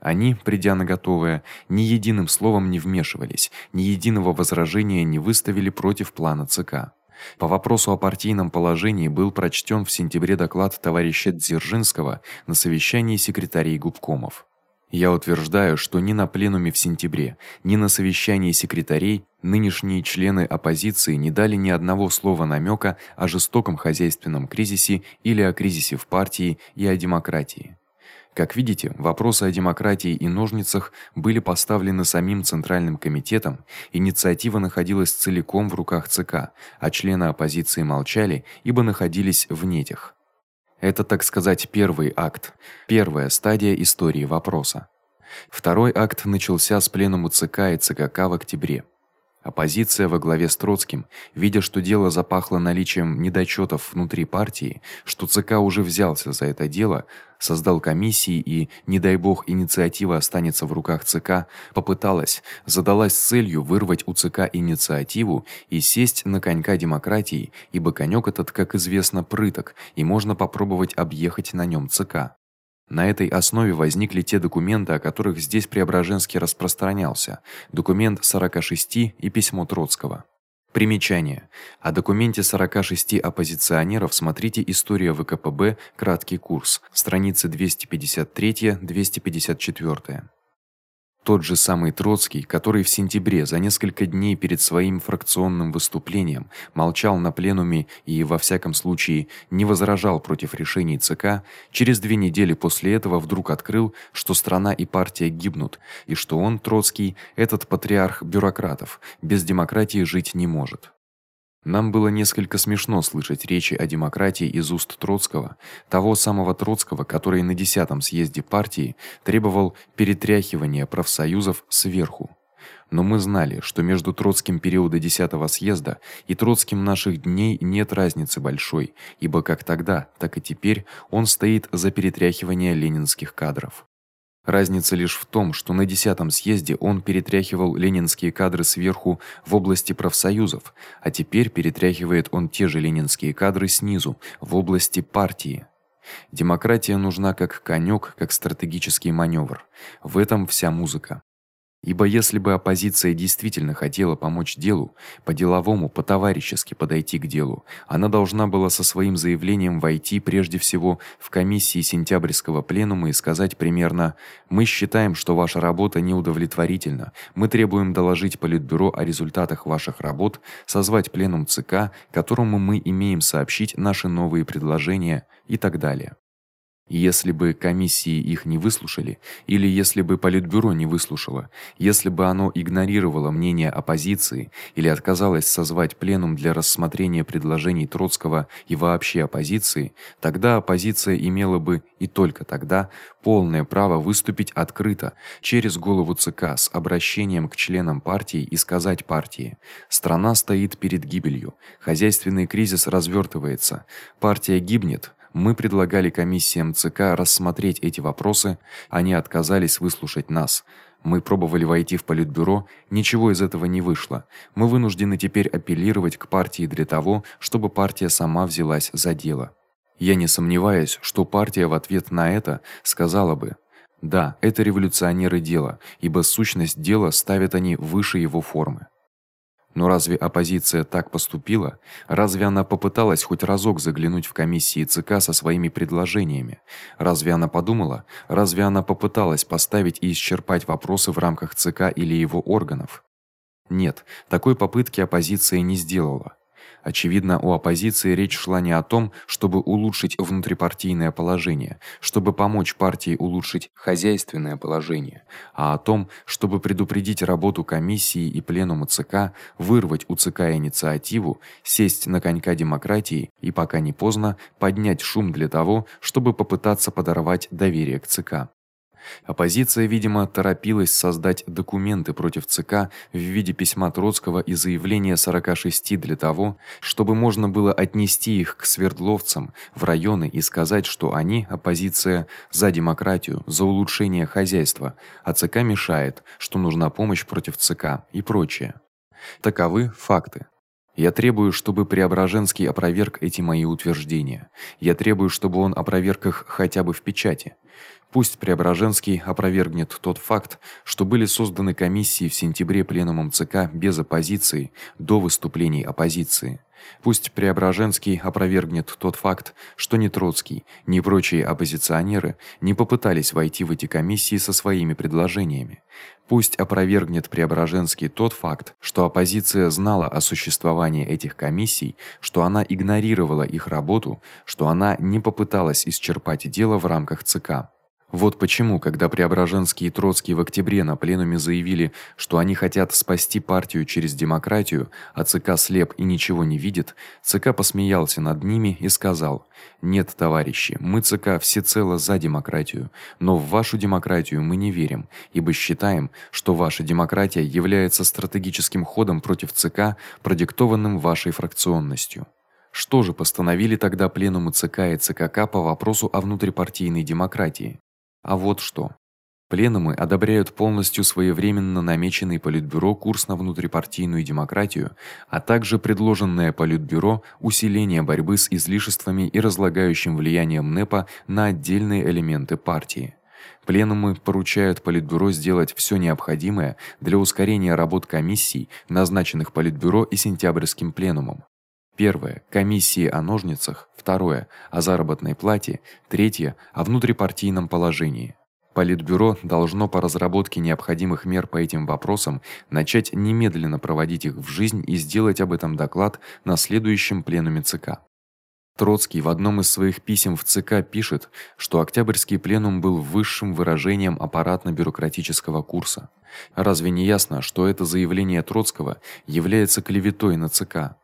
Они, придя на готовое, ни единым словом не вмешивались, ни единого возражения не выставили против плана ЦК. По вопросу о партийном положении был прочтён в сентябре доклад товарища Дзержинского на совещании секретарей губкомов. Я утверждаю, что ни на пленуме в сентябре, ни на совещании секретарей нынешние члены оппозиции не дали ни одного слова намёка о жестоком хозяйственном кризисе или о кризисе в партии и о демократии. Как видите, вопросы о демократии и ножницах были поставлены самим центральным комитетом, инициатива находилась целиком в руках ЦК, а члены оппозиции молчали, ибо находились в нетях. Это, так сказать, первый акт, первая стадия истории вопроса. Второй акт начался с пленума ЦК и ЦКК в октябре. Оппозиция во главе с Троцким, видя, что дело запахло наличием недочётов внутри партии, что ЦК уже взялся за это дело, создал комиссии и, не дай бог, инициатива останется в руках ЦК, попыталась, задалась целью вырвать у ЦК инициативу и сесть на конька демократии, ибо конёк этот, как известно, прыток, и можно попробовать объехать на нём ЦК. На этой основе возникли те документы, о которых здесь Преображенский распространялся. Документ 46 и письмо Троцкого. Примечание: о документе 46 оппозиционеров смотрите История ВКПБ, краткий курс, страницы 253-254. Тот же самый Троцкий, который в сентябре за несколько дней перед своим фракционным выступлением молчал на пленуме и во всяком случае не возражал против решений ЦК, через две недели после этого вдруг открыл, что страна и партия гибнут, и что он, Троцкий, этот патриарх бюрократов, без демократии жить не может. Нам было несколько смешно слышать речи о демократии из уст Троцкого, того самого Троцкого, который на 10-м съезде партии требовал перетряхивания профсоюзов сверху. Но мы знали, что между Троцким периода 10-го съезда и Троцким наших дней нет разницы большой, ибо как тогда, так и теперь он стоит за перетряхивание ленинских кадров. Разница лишь в том, что на 10-м съезде он перетряхивал ленинские кадры сверху в области профсоюзов, а теперь перетряхивает он те же ленинские кадры снизу, в области партии. Демократия нужна как конёк, как стратегический манёвр. В этом вся музыка. Ибо если бы оппозиция действительно хотела помочь делу, по-деловому, по-товарищески подойти к делу, она должна была со своим заявлением войти прежде всего в комиссии сентябрьского пленума и сказать примерно: "Мы считаем, что ваша работа неудовлетворительна. Мы требуем доложить политбюро о результатах ваших работ, созвать пленум ЦК, которому мы имеем сообщить наши новые предложения" и так далее. Если бы комиссии их не выслушали, или если бы политбюро не выслушало, если бы оно игнорировало мнение оппозиции или отказалось созвать пленум для рассмотрения предложений Троцкого и вообще оппозиции, тогда оппозиция имела бы и только тогда полное право выступить открыто через голову ЦК с обращением к членам партии и сказать партии: страна стоит перед гибелью, хозяйственный кризис развёртывается, партия гибнет, мы предлагали комиссиям ЦК рассмотреть эти вопросы, они отказались выслушать нас. Мы пробовали войти в политбюро, ничего из этого не вышло. Мы вынуждены теперь апеллировать к партии для того, чтобы партия сама взялась за дело. Я не сомневаюсь, что партия в ответ на это сказала бы: "Да, это революционеры дела, ибо сущность дела ставят они выше его формы". Но разве оппозиция так поступила? Разве она попыталась хоть разок заглянуть в комиссии ЦК со своими предложениями? Разве она подумала? Разве она попыталась поставить и исчерпать вопросы в рамках ЦК или его органов? Нет, такой попытки оппозиция не сделала. Очевидно, у оппозиции речь шла не о том, чтобы улучшить внутрипартийное положение, чтобы помочь партии улучшить хозяйственное положение, а о том, чтобы предупредить работу комиссии и пленума ЦК, вырвать у ЦК инициативу, сесть на конька демократии и пока не поздно поднять шум для того, чтобы попытаться подорвать доверие к ЦК. Оппозиция, видимо, торопилась создать документы против ЦК в виде письма Троцкого и заявления 46 для того, чтобы можно было отнести их к свердловцам в районы и сказать, что они оппозиция за демократию, за улучшение хозяйства, а ЦК мешает, что нужна помощь против ЦК и прочее. Таковы факты. Я требую, чтобы Преображенский опроверг эти мои утверждения. Я требую, чтобы он опроверг их хотя бы в печати. Пусть Преображенский опровергнет тот факт, что были созданы комиссии в сентябре пленумом ЦК без оппозиции до выступлений оппозиции. Пусть Преображенский опровергнет тот факт, что ни Троцкий, ни прочие оппозиционеры не попытались войти в эти комиссии со своими предложениями. Пусть опровергнет Преображенский тот факт, что оппозиция знала о существовании этих комиссий, что она игнорировала их работу, что она не попыталась исчерпать дело в рамках ЦК. Вот почему, когда Преображенский и Троцкий в октябре на пленуме заявили, что они хотят спасти партию через демократию, а ЦК слеп и ничего не видит, ЦК посмеялся над ними и сказал: "Нет, товарищи, мы ЦК всецело за демократию, но в вашу демократию мы не верим, ибо считаем, что ваша демократия является стратегическим ходом против ЦК, продиктованным вашей фракционностью". Что же постановили тогда пленумы ЦК и ЦКК по вопросу о внутрипартийной демократии? А вот что. Пленумы одобряют полностью своевременно намеченный политбюро курс на внутрипартийную демократию, а также предложенное политбюро усиление борьбы с излишествами и разлагающим влиянием НЭПа на отдельные элементы партии. Пленумы поручают политбюро сделать всё необходимое для ускорения работ комиссий, назначенных политбюро и сентябрьским пленумом. Первое комиссии о ножницах, второе о заработной плате, третье о внутрипартийном положении. Политбюро должно по разработке необходимых мер по этим вопросам начать немедленно проводить их в жизнь и сделать об этом доклад на следующем пленуме ЦК. Троцкий в одном из своих писем в ЦК пишет, что Октябрьский пленум был высшим выражением аппаратно-бюрократического курса. Разве не ясно, что это заявление Троцкого является клеветой на ЦК?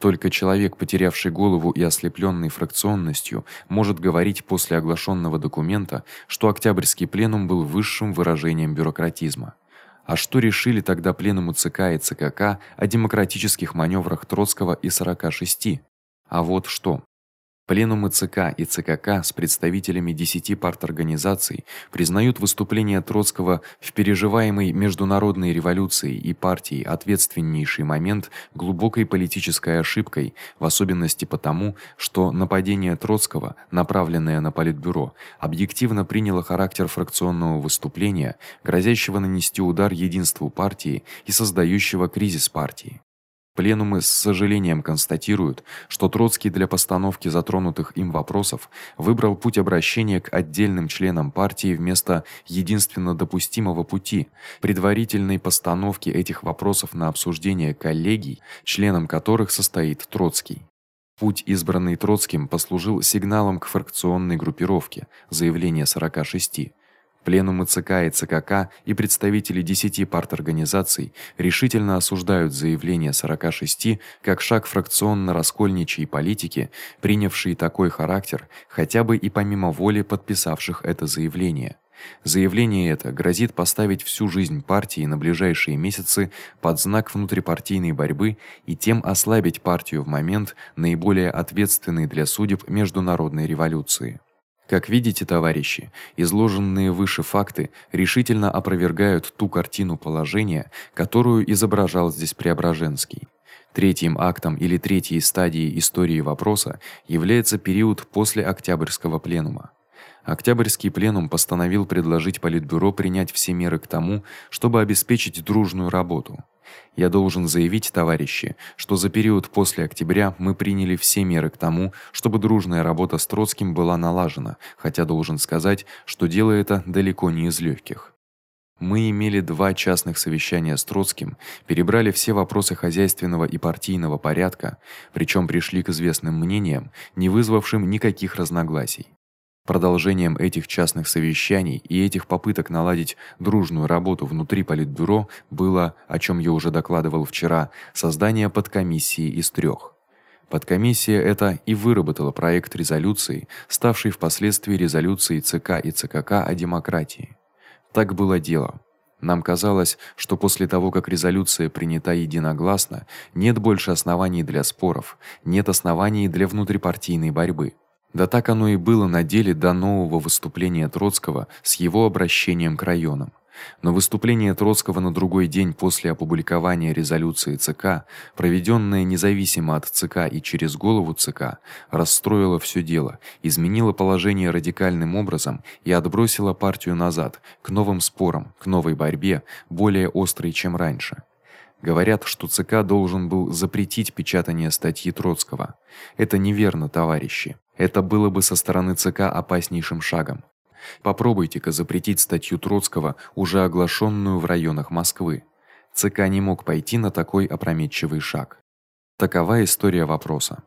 Только человек, потерявший голову и ослеплённый фракционностью, может говорить после оглашённого документа, что Октябрьский пленум был высшим выражением бюрократизма. А что решили тогда пленумы ЦК и ЦКК о демократических манёврах Троцкого и 46? А вот что Пленумы ЦК и ЦКК с представителями 10 парторганизаций признают выступление Троцкого в переживаемой международной революции и партии ответственнейший момент глубокой политической ошибкой, в особенности потому, что нападение Троцкого, направленное на политбюро, объективно приняло характер фракционного выступления, грозящего нанести удар единству партии и создающего кризис партии. Пленумы с сожалением констатируют, что Троцкий для постановки затронутых им вопросов выбрал путь обращения к отдельным членам партии вместо единственно допустимого пути предварительной постановки этих вопросов на обсуждение коллегий, членом которых состоит Троцкий. Путь, избранный Троцким, послужил сигналом к фракционной группировке. Заявление 46 Пленумы ЦК и ЦКК и представители 10 парторганизаций решительно осуждают заявление 46 как шаг фракционно-раскольничьей политики, принявший такой характер, хотя бы и помимо воли подписавших это заявление. Заявление это грозит поставить всю жизнь партии на ближайшие месяцы под знак внутрипартийной борьбы и тем ослабить партию в момент наиболее ответственный для судеб международной революции. Как видите, товарищи, изложенные выше факты решительно опровергают ту картину положения, которую изображал здесь Преображенский. Третьим актом или третьей стадией истории вопроса является период после Октябрьского пленума. Октябрьский пленум постановил предложить политбюро принять все меры к тому, чтобы обеспечить дружную работу. Я должен заявить, товарищи, что за период после октября мы приняли все меры к тому, чтобы дружная работа с Троцким была налажена, хотя должен сказать, что дело это далеко не из легких. Мы имели два частных совещания с Троцким, перебрали все вопросы хозяйственного и партийного порядка, причем пришли к известным мнениям, не вызвавшим никаких разногласий. Продолжением этих частных совещаний и этих попыток наладить дружную работу внутри политбюро было, о чём я уже докладывал вчера, создание подкомиссии из трёх. Подкомиссия эта и выработала проект резолюции, ставший впоследствии резолюцией ЦК и ЦКК о демократии. Так было дело. Нам казалось, что после того, как резолюция принята единогласно, нет больше оснований для споров, нет оснований для внутрипартийной борьбы. Да так оно и было на деле до нового выступления Троцкого с его обращением к районам. Но выступление Троцкого на другой день после опубликования резолюции ЦК, проведённое независимо от ЦК и через голову ЦК, расстроило всё дело, изменило положение радикальным образом и отбросило партию назад к новым спорам, к новой борьбе, более острой, чем раньше. Говорят, что ЦК должен был запретить печатание статьи Троцкого. Это неверно, товарищи. Это было бы со стороны ЦК опаснейшим шагом. Попробуйте-ка запретить статью Троцкого, уже оглашённую в районах Москвы. ЦК не мог пойти на такой опрометчивый шаг. Такова история вопроса.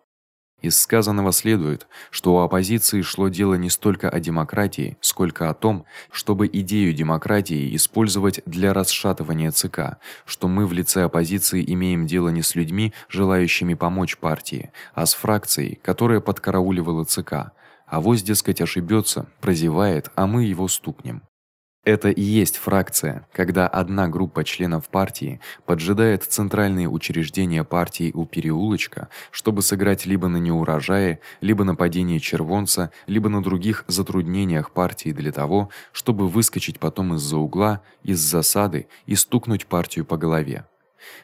Из сказанного следует, что у оппозиции шло дело не столько о демократии, сколько о том, чтобы идею демократии использовать для расшатывания ЦК, что мы в лице оппозиции имеем дело не с людьми, желающими помочь партии, а с фракцией, которая подкарауливала ЦК. А вось, дескать, ошибётся, прозевает, а мы его стукнем. Это и есть фракция, когда одна группа членов партии поджидает центральные учреждения партии у переулочка, чтобы сыграть либо на неурожае, либо на падении червонца, либо на других затруднениях партии для того, чтобы выскочить потом из-за угла, из засады и стукнуть партию по голове.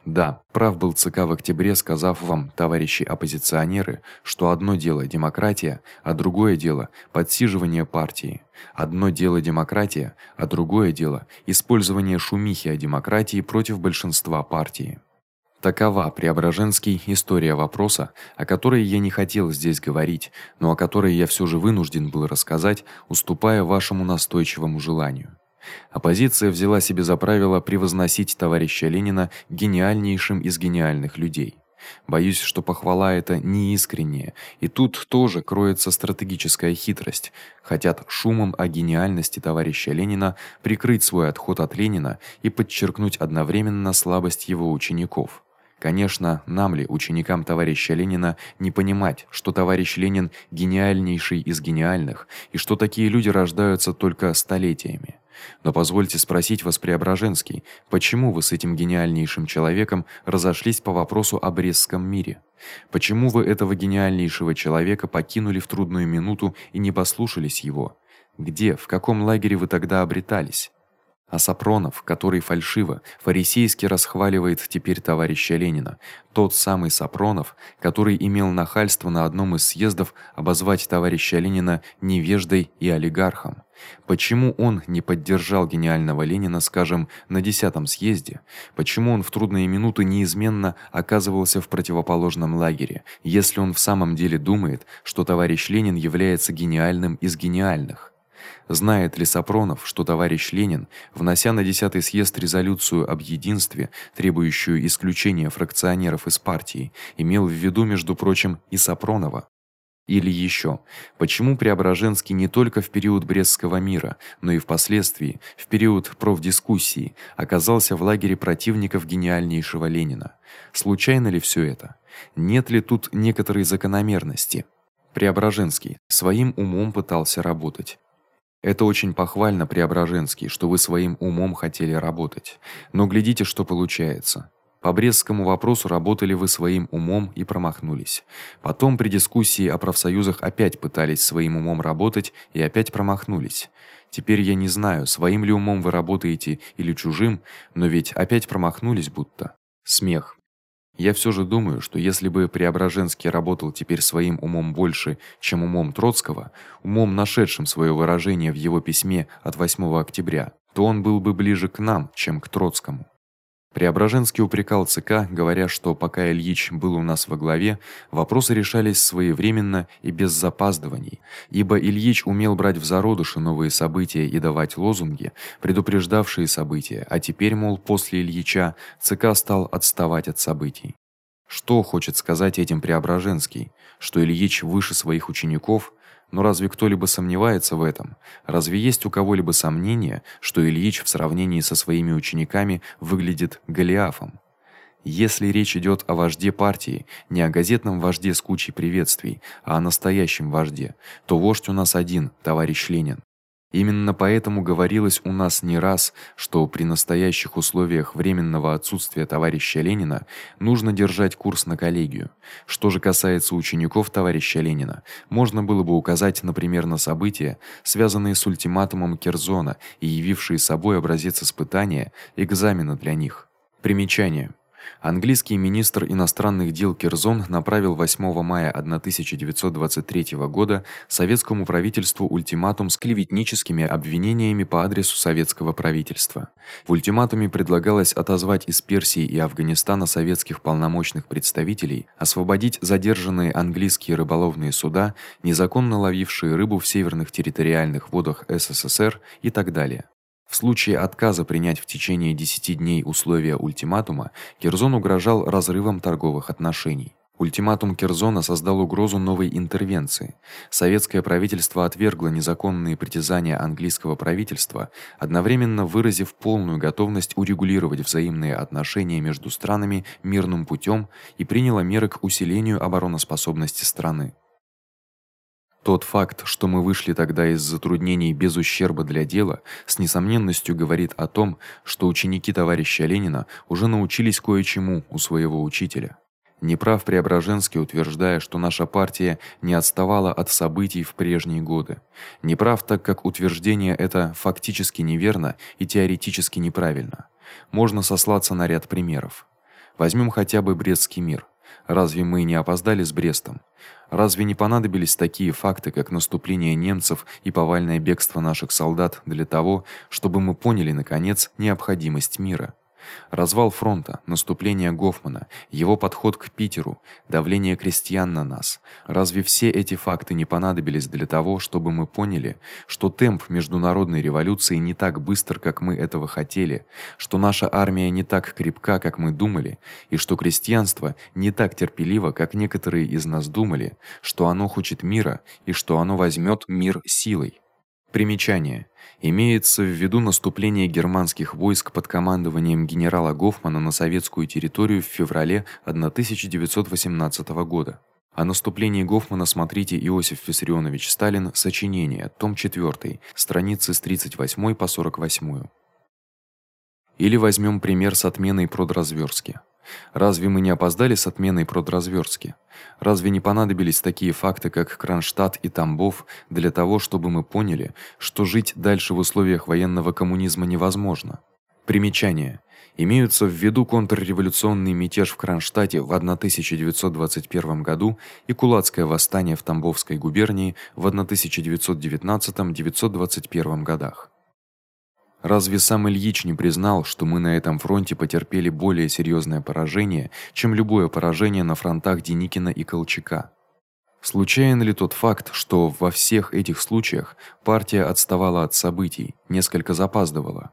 Да, прав был ЦК в октябре, сказав вам, товарищи оппозиционеры, что одно дело демократия, а другое дело подсиживание партии. Одно дело демократия, а другое дело использование шумихи о демократии против большинства партии. Такова Преображенский история вопроса, о которой я не хотел здесь говорить, но о которой я всё же вынужден был рассказать, уступая вашему настойчивому желанию. Оппозиция взяла себе за правило превозносить товарища Ленина гениальнейшим из гениальных людей. Боюсь, что похвала эта неискренняя, и тут тоже кроется стратегическая хитрость. Хотят шумом о гениальности товарища Ленина прикрыть свой отход от Ленина и подчеркнуть одновременно слабость его учеников. Конечно, нам ли, ученикам товарища Ленина, не понимать, что товарищ Ленин гениальнейший из гениальных, и что такие люди рождаются только столетиями. Но позвольте спросить вас, Преображенский, почему вы с этим гениальнейшим человеком разошлись по вопросу о Брестском мире? Почему вы этого гениальнейшего человека покинули в трудную минуту и не послушались его? Где, в каком лагере вы тогда обретались? А Сапронов, который фальшиво, фарисейски расхваливает теперь товарища Ленина, тот самый Сапронов, который имел нахальство на одном из съездов обозвать товарища Ленина невеждой и олигархом. Почему он не поддержал гениального Ленина, скажем, на десятом съезде? Почему он в трудные минуты неизменно оказывался в противоположном лагере, если он в самом деле думает, что товарищ Ленин является гениальным из гениальных? Знает ли Сапронов, что товарищ Ленин, внося на 10-й съезд резолюцию об единстве, требующую исключения фракционеров из партии, имел в виду, между прочим, и Сапронова? Или ещё, почему Преображенский не только в период Брестского мира, но и впоследствии, в период профдискуссии, оказался в лагере противников гениальнейшего Ленина? Случайно ли всё это? Нет ли тут некоторой закономерности? Преображенский своим умом пытался работать. Это очень похвально, Преображенский, что вы своим умом хотели работать. Но глядите, что получается. По Брестскому вопросу работали вы своим умом и промахнулись. Потом при дискуссии о профсоюзах опять пытались своим умом работать и опять промахнулись. Теперь я не знаю, своим ли умом вы работаете или чужим, но ведь опять промахнулись будто. Смех. Я всё же думаю, что если бы Преображенский работал теперь своим умом больше, чем умом Троцкого, умом, нашедшим своё выражение в его письме от 8 октября, то он был бы ближе к нам, чем к Троцкому. Преображенский упрекал ЦК, говоря, что пока Ильич был у нас во главе, вопросы решались своевременно и без запаздываний, ибо Ильич умел брать в зародыши новые события и давать лозунги, предупреждавшие события, а теперь, мол, после Ильича ЦК стал отставать от событий. Что хочет сказать этим Преображенский? Что Ильич выше своих учеников? Но разве кто-либо сомневается в этом? Разве есть у кого-либо сомнение, что Ильич в сравнении со своими учениками выглядит Голиафом? Если речь идёт о вожде партии, не о газетном вожде с кучей приветствий, а о настоящем вожде, то вождь у нас один, товарищ Ленин. Именно поэтому говорилось у нас не раз, что при настоящих условиях временного отсутствия товарища Ленина нужно держать курс на коллегию. Что же касается учеников товарища Ленина, можно было бы указать, например, на события, связанные с ультиматумом Керзона и явившие собой образец испытания, экзамена для них. Примечание: Английский министр иностранных дел Керзон направил 8 мая 1923 года советскому правительству ультиматум с клеветническими обвинениями по адресу советского правительства. В ультиматуме предлагалось отозвать из Персии и Афганистана советских полномочных представителей, освободить задержанные английские рыболовные суда, незаконно ловившие рыбу в северных территориальных водах СССР и так далее. В случае отказа принять в течение 10 дней условия ультиматума, Керзон угрожал разрывом торговых отношений. Ультиматум Керзона создал угрозу новой интервенции. Советское правительство отвергло незаконные притязания английского правительства, одновременно выразив полную готовность урегулировать взаимные отношения между странами мирным путём и приняло меры к усилению обороноспособности страны. Тот факт, что мы вышли тогда из затруднений без ущерба для дела, с несомненностью говорит о том, что ученики товарища Ленина уже научились кое-чему у своего учителя. Неправ Преображенский, утверждая, что наша партия не отставала от событий в прежние годы. Неправ, так как утверждение это фактически неверно и теоретически неправильно. Можно сослаться на ряд примеров. Возьмем хотя бы Брестский мир. Разве мы не опоздали с Брестом? Разве не понадобились такие факты, как наступление немцев и повальное бегство наших солдат для того, чтобы мы поняли наконец необходимость мира? Развал фронта, наступление Гофмана, его подход к Питеру, давление крестьян на нас. Разве все эти факты не понадобились для того, чтобы мы поняли, что темп международной революции не так быстр, как мы этого хотели, что наша армия не так крепка, как мы думали, и что крестьянство не так терпеливо, как некоторые из нас думали, что оно хочет мира и что оно возьмёт мир силой? Примечание: Имеется в виду наступление германских войск под командованием генерала Гофмана на советскую территорию в феврале 1918 года. О наступлении Гофмана смотрите Иосиф Виссарионович Сталин. Сочинение. Том 4. Страницы с 38 по 48. Или возьмём пример с отменой продразверстки. Разве мы не опоздали с отменой продразверстки? Разве не понадобились такие факты, как Кронштадт и Тамбов, для того, чтобы мы поняли, что жить дальше в условиях военного коммунизма невозможно? Примечание: имеются в виду контрреволюционный мятеж в Кронштадте в 1921 году и кулацкое восстание в Тамбовской губернии в 1919-1921 годах. Разве сам Ильич не признал, что мы на этом фронте потерпели более серьёзное поражение, чем любое поражение на фронтах Деникина и Колчака? Случайен ли тот факт, что во всех этих случаях партия отставала от событий, несколько запаздывала?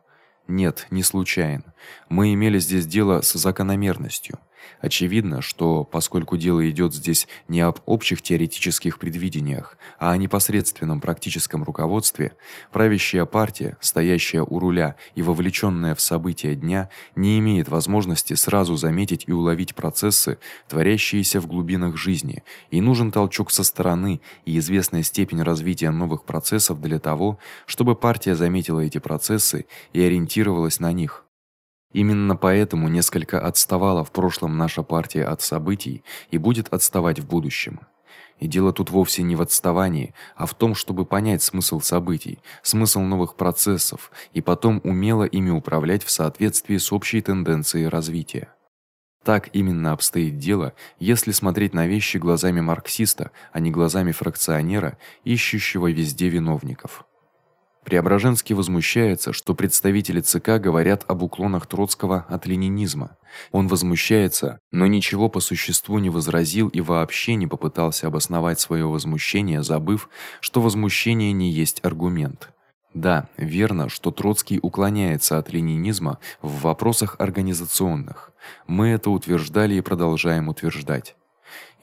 Нет, не случайен. Мы имели здесь дело с закономерностью. Очевидно, что поскольку дело идёт здесь не об общих теоретических предвидениях, а о непосредственном практическом руководстве, правящая партия, стоящая у руля и вовлечённая в события дня, не имеет возможности сразу заметить и уловить процессы, творящиеся в глубинах жизни, и нужен толчок со стороны и известная степень развития новых процессов для того, чтобы партия заметила эти процессы и ориентировалась на них. Именно поэтому несколько отставала в прошлом наша партия от событий и будет отставать в будущем. И дело тут вовсе не в отставании, а в том, чтобы понять смысл событий, смысл новых процессов и потом умело ими управлять в соответствии с общей тенденцией развития. Так именно обстоит дело, если смотреть на вещи глазами марксиста, а не глазами фракционера, ищущего везде виновников. Преображенский возмущается, что представители ЦК говорят об уклонах Троцкого от ленинизма. Он возмущается, но ничего по существу не возразил и вообще не попытался обосновать своё возмущение, забыв, что возмущение не есть аргумент. Да, верно, что Троцкий уклоняется от ленинизма в вопросах организационных. Мы это утверждали и продолжаем утверждать.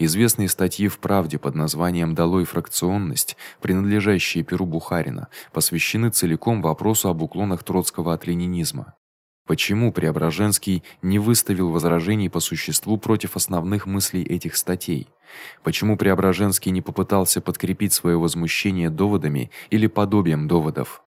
Известные статьи в Правде под названием Долой фракционность, принадлежащие Перу Бухарина, посвящены целиком вопросу об уклонах Троцкого от ленинизма. Почему Преображенский не выставил возражений по существу против основных мыслей этих статей? Почему Преображенский не попытался подкрепить своё возмущение доводами или подобием доводов?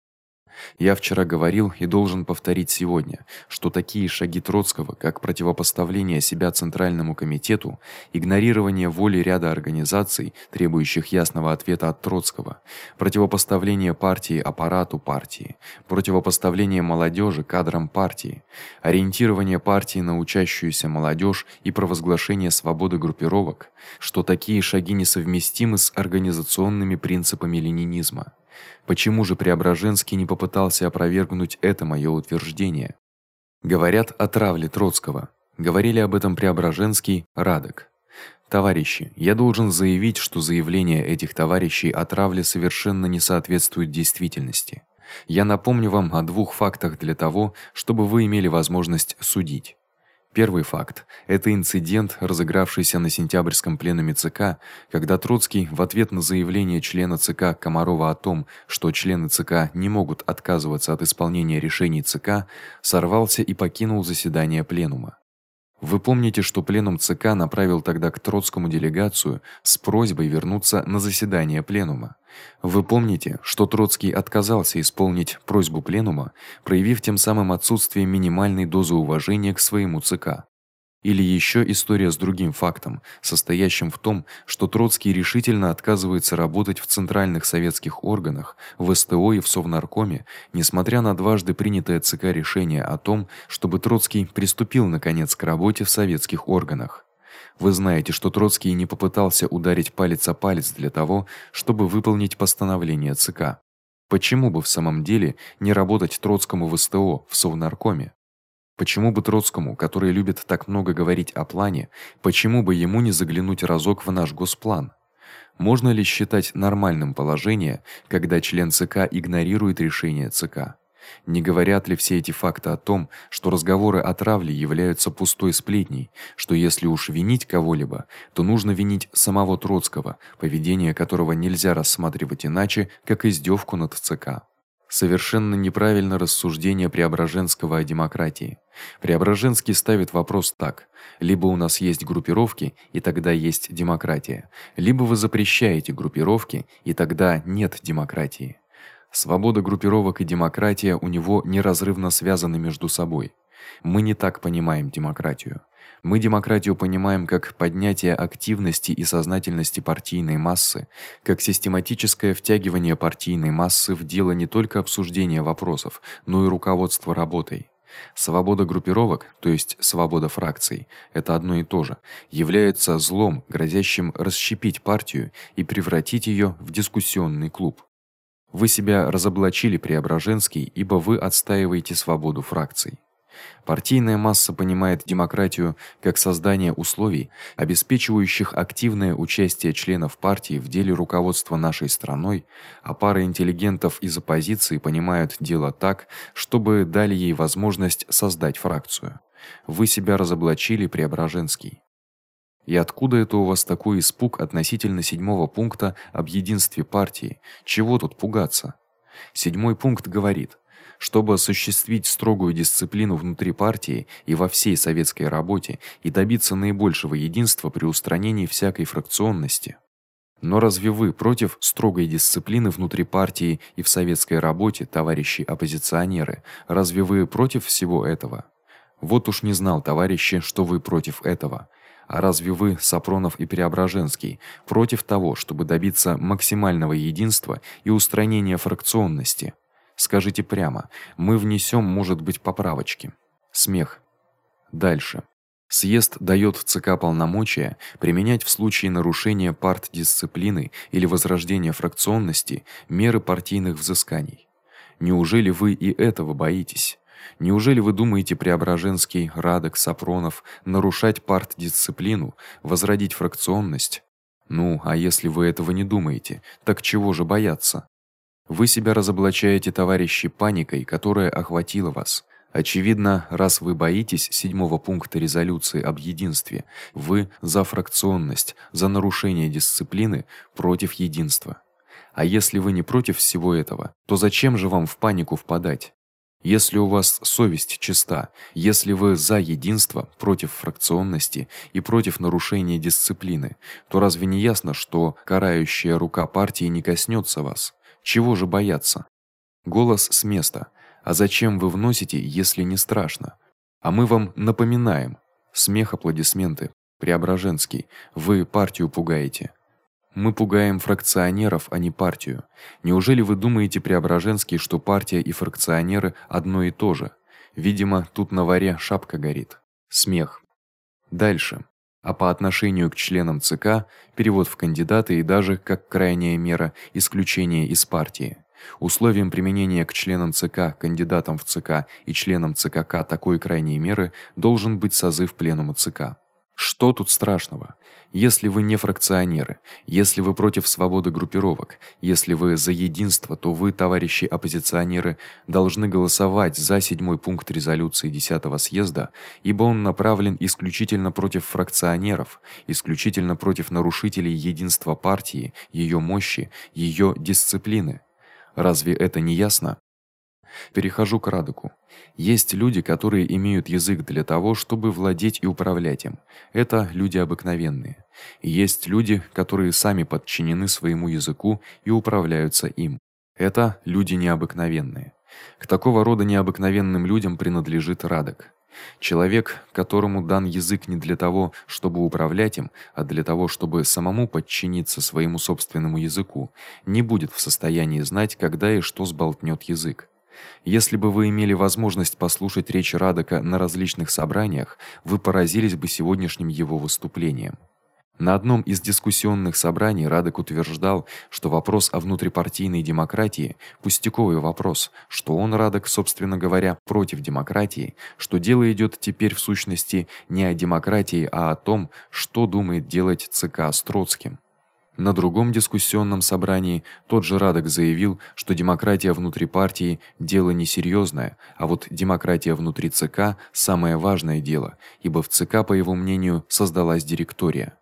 Я вчера говорил и должен повторить сегодня, что такие шаги Троцкого, как противопоставление себя Центральному комитету, игнорирование воли ряда организаций, требующих ясного ответа от Троцкого, противопоставление партии аппарату партии, противопоставление молодёжи кадрам партии, ориентирование партии на учащуюся молодёжь и провозглашение свободы группировок, что такие шаги несовместимы с организационными принципами ленинизма. Почему же Преображенский не попытался опровергнуть это моё утверждение? Говорят о травле Троцкого. Говорили об этом Преображенский, Радок. Товарищи, я должен заявить, что заявления этих товарищей о травле совершенно не соответствуют действительности. Я напомню вам о двух фактах для того, чтобы вы имели возможность судить. Первый факт это инцидент, разыгравшийся на сентябрьском пленуме ЦК, когда Троцкий в ответ на заявление члена ЦК Комарова о том, что члены ЦК не могут отказываться от исполнения решений ЦК, сорвался и покинул заседание пленума. Вы помните, что пленум ЦК направил тогда к Троцкому делегацию с просьбой вернуться на заседание пленума. Вы помните, что Троцкий отказался исполнить просьбу пленума, проявив тем самым отсутствие минимальной дозы уважения к своему ЦК. Или ещё история с другим фактом, состоящим в том, что Троцкий решительно отказывается работать в центральных советских органах, в СТО и в Совнаркоме, несмотря на дважды принятое ЦК решение о том, чтобы Троцкий приступил наконец к работе в советских органах. Вы знаете, что Троцкий не попытался ударить палец о палец для того, чтобы выполнить постановление ЦК. Почему бы в самом деле не работать Троцкому в СТО, в Совнаркоме? Почему бы Троцкому, который любит так много говорить о плане, почему бы ему не заглянуть разок в наш госплан? Можно ли считать нормальным положение, когда член ЦК игнорирует решение ЦК? Не говорят ли все эти факты о том, что разговоры о травле являются пустой сплетней, что если уж винить кого-либо, то нужно винить самого Троцкого, поведение которого нельзя рассматривать иначе, как издевку над ЦК? Совершенно неправильно рассуждение Преображенского о демократии. Преображенский ставит вопрос так: либо у нас есть группировки, и тогда есть демократия, либо вы запрещаете группировки, и тогда нет демократии. Свобода группировок и демократия у него неразрывно связаны между собой. Мы не так понимаем демократию. Мы демократию понимаем как поднятие активности и сознательности партийной массы, как систематическое втягивание партийной массы в дело не только обсуждения вопросов, но и руководства работой. Свобода группировок, то есть свобода фракций это одно и то же, является злом, грозящим расщепить партию и превратить её в дискуссионный клуб. Вы себя разоблачили, Преображенский, ибо вы отстаиваете свободу фракций. Партийная масса понимает демократию как создание условий, обеспечивающих активное участие членов партии в деле руководства нашей страной, а пара интеллигентов из оппозиции понимают дело так, чтобы дали ей возможность создать фракцию. Вы себя разоблачили, Преображенский. И откуда это у вас такой испуг относительно седьмого пункта об единстве партии? Чего тут пугаться? Седьмой пункт говорит: чтобы осуществить строгую дисциплину внутри партии и во всей советской работе и добиться наибольшего единства при устранении всякой фракционности. Но разве вы против строгой дисциплины внутри партии и в советской работе, товарищи оппозиционеры? Разве вы против всего этого? Вот уж не знал, товарищи, что вы против этого. А разве вы, Сапронов и Преображенский, против того, чтобы добиться максимального единства и устранения фракционности? Скажите прямо. Мы внесем, может быть, поправочки. Смех. Дальше. Съезд даёт ЦК полномочия применять в случае нарушения партдисциплины или возрождения фракционности меры партийных взысканий. Неужели вы и этого боитесь? Неужели вы думаете, Преображенский, Радок, Сапронов нарушать партдисциплину, возродить фракционность? Ну, а если вы этого не думаете, так чего же бояться? Вы себя разоблачаете, товарищи, паникой, которая охватила вас. Очевидно, раз вы боитесь седьмого пункта резолюции об единстве, вы за фракционность, за нарушение дисциплины, против единства. А если вы не против всего этого, то зачем же вам в панику впадать? Если у вас совесть чиста, если вы за единство, против фракционности и против нарушения дисциплины, то разве не ясно, что карающая рука партии не коснётся вас? Чего же бояться? Голос с места. А зачем вы вносите, если не страшно? А мы вам напоминаем. Смех, аплодисменты. Преображенский, вы партию пугаете. Мы пугаем фракционеров, а не партию. Неужели вы думаете, Преображенский, что партия и фракционеры одно и то же? Видимо, тут на варе шапка горит. Смех. Дальше а по отношению к членам ЦК перевод в кандидаты и даже как крайняя мера исключение из партии. Условием применения к членам ЦК, кандидатам в ЦК и членам ЦКК такой крайней меры должен быть созыв пленума ЦК. Что тут страшного? Если вы не фракционеры, если вы против свободы группировок, если вы за единство, то вы, товарищи оппозиционеры, должны голосовать за седьмой пункт резолюции 10-го съезда, ибо он направлен исключительно против фракционеров, исключительно против нарушителей единства партии, её мощи, её дисциплины. Разве это не ясно? Перехожу к Радоку. Есть люди, которые имеют язык для того, чтобы владеть и управлять им. Это люди обыкновенные. есть люди, которые сами подчинены своему языку и управляются им. Это люди необыкновенные. К такого рода необыкновенным людям принадлежит Радок. Человек, которому дан язык не для того, чтобы управлять им, а для того, чтобы самому подчиниться своему собственному языку, не будет в состоянии знать, когда и что сболтнёт язык. Если бы вы имели возможность послушать речь Радока на различных собраниях, вы поразились бы сегодняшним его выступлением. На одном из дискуссионных собраний Радок утверждал, что вопрос о внутрипартийной демократии пустяковый вопрос, что он Радок, собственно говоря, против демократии, что дело идёт теперь в сущности не о демократии, а о том, что думает делать ЦК с Троцким. На другом дискуссионном собрании тот же Радок заявил, что демократия внутри партии дело несерьёзное, а вот демократия внутри ЦК самое важное дело, ибо в ЦК, по его мнению, создалась директория.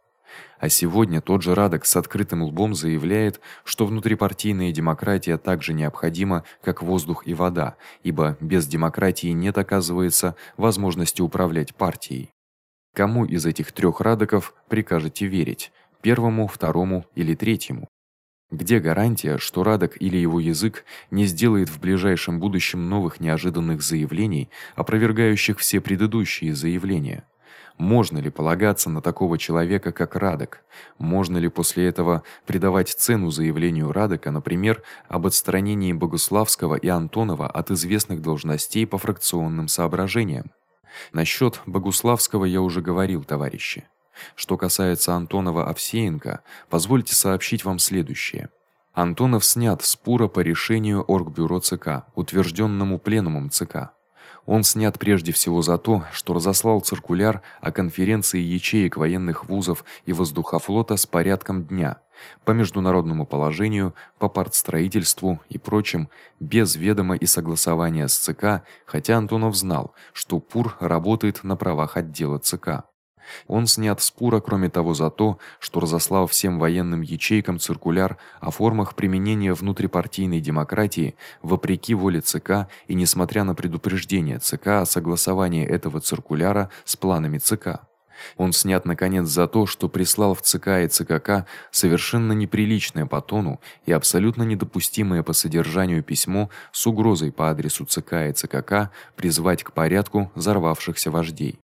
А сегодня тот же Радок с открытым лбом заявляет, что внутрипартийная демократия так же необходима, как воздух и вода, ибо без демократии нет, оказывается, возможности управлять партией. Кому из этих трёх Радоков прикажете верить? Первому, второму или третьему. Где гарантия, что Радок или его язык не сделает в ближайшем будущем новых неожиданных заявлений, опровергающих все предыдущие заявления? Можно ли полагаться на такого человека, как Радок? Можно ли после этого придавать цену заявлению Радока, например, об отстранении Богуславского и Антонова от известных должностей по фракционным соображениям? Насчёт Богуславского я уже говорил, товарищи. Что касается Антонова Овсеенко, позвольте сообщить вам следующее. Антонов снят с пура по решению Оргбюро ЦК, утверждённому пленумом ЦК. Он снят прежде всего за то, что разослал циркуляр о конференции ячеек военных вузов и воздухофлота с порядком дня по международному положению, по партстроительству и прочим, без ведома и согласования с ЦК, хотя Антонов знал, что ПУР работает на правах отдела ЦК. Он снят с Пура, кроме того, за то, что разослал всем военным ячейкам циркуляр о формах применения внутрипартийной демократии вопреки воле ЦК и несмотря на предупреждение ЦК о согласовании этого циркуляра с планами ЦК. Он снят наконец за то, что прислал в ЦК и ЦКК совершенно неприличное по тону и абсолютно недопустимое по содержанию письмо с угрозой по адресу ЦК и ЦКК призвать к порядку взорвавшихся вождей.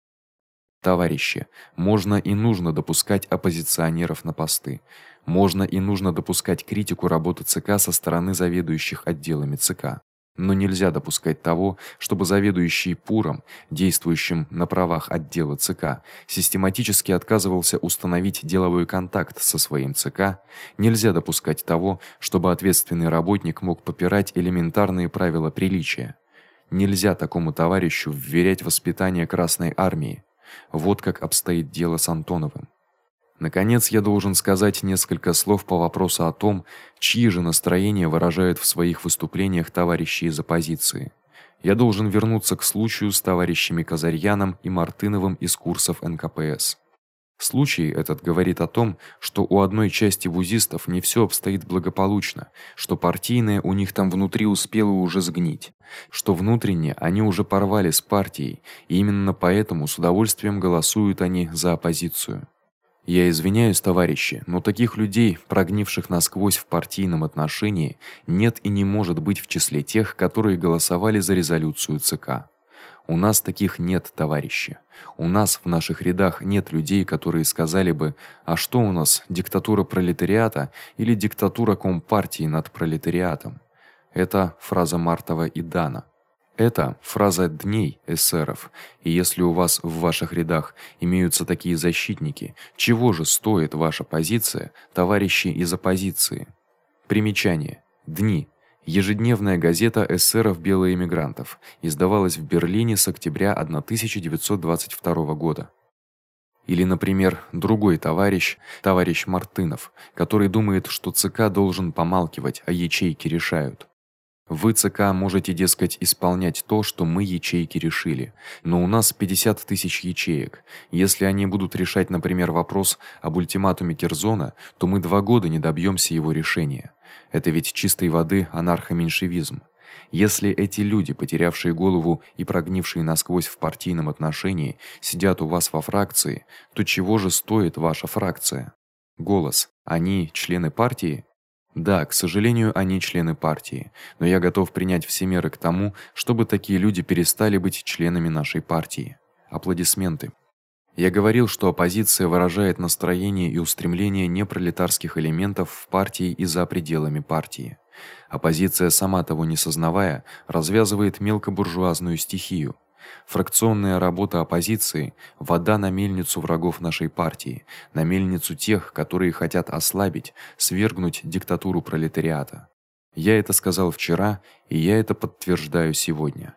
Товарищи, можно и нужно допускать оппозиционеров на посты. Можно и нужно допускать критику работы ЦК со стороны заведующих отделами ЦК. Но нельзя допускать того, чтобы заведующий ПУРом, действующим на правах отдела ЦК, систематически отказывался установить деловой контакт со своим ЦК. Нельзя допускать того, чтобы ответственный работник мог попирать элементарные правила приличия. Нельзя такому товарищу вверять воспитание Красной армии. Вот как обстоит дело с Антоновым. Наконец, я должен сказать несколько слов по вопросу о том, чьи же настроения выражают в своих выступлениях товарищи из оппозиции. Я должен вернуться к случаю с товарищами Казарьяном и Мартыновым из курсов НКПС. Случай этот говорит о том, что у одной части вузистов не всё обстоит благополучно, что партийное у них там внутри успело уже сгнить, что внутренне они уже порвали с партией, и именно поэтому с удовольствием голосуют они за оппозицию. Я извиняюсь, товарищи, но таких людей, прогнивших насквозь в партийном отношении, нет и не может быть в числе тех, которые голосовали за резолюцию ЦК. У нас таких нет, товарищи. У нас в наших рядах нет людей, которые сказали бы: "А что у нас, диктатура пролетариата или диктатура компартии над пролетариатом?" Это фраза Мартова и Дана. Это фраза дней эсеров. И если у вас в ваших рядах имеются такие защитники, чего же стоит ваша позиция, товарищи из оппозиции? Примечание: Дни Ежедневная газета эсеров белых эмигрантов издавалась в Берлине с октября 1922 года. Или, например, другой товарищ, товарищ Мартынов, который думает, что ЦК должен помалкивать, а ячейки решают. Вы ЦК можете, дескать, исполнять то, что мы ячейки решили. Но у нас 50 тысяч ячеек. Если они будут решать, например, вопрос об ультиматуме Керзона, то мы два года не добьёмся его решения. Это ведь чистой воды анархоменьшевизм. Если эти люди, потерявшие голову и прогнившие насквозь в партийном отношении, сидят у вас во фракции, то чего же стоит ваша фракция? Голос. Они члены партии? Да, к сожалению, они члены партии, но я готов принять все меры к тому, чтобы такие люди перестали быть членами нашей партии. Аплодисменты. Я говорил, что оппозиция выражает настроение и устремления непролетарских элементов в партии и за пределами партии. Оппозиция, сама того не сознавая, развязывает мелкобуржуазную стихию. Фракционная работа оппозиции вода на мельницу врагов нашей партии, на мельницу тех, которые хотят ослабить, свергнуть диктатуру пролетариата. Я это сказал вчера, и я это подтверждаю сегодня.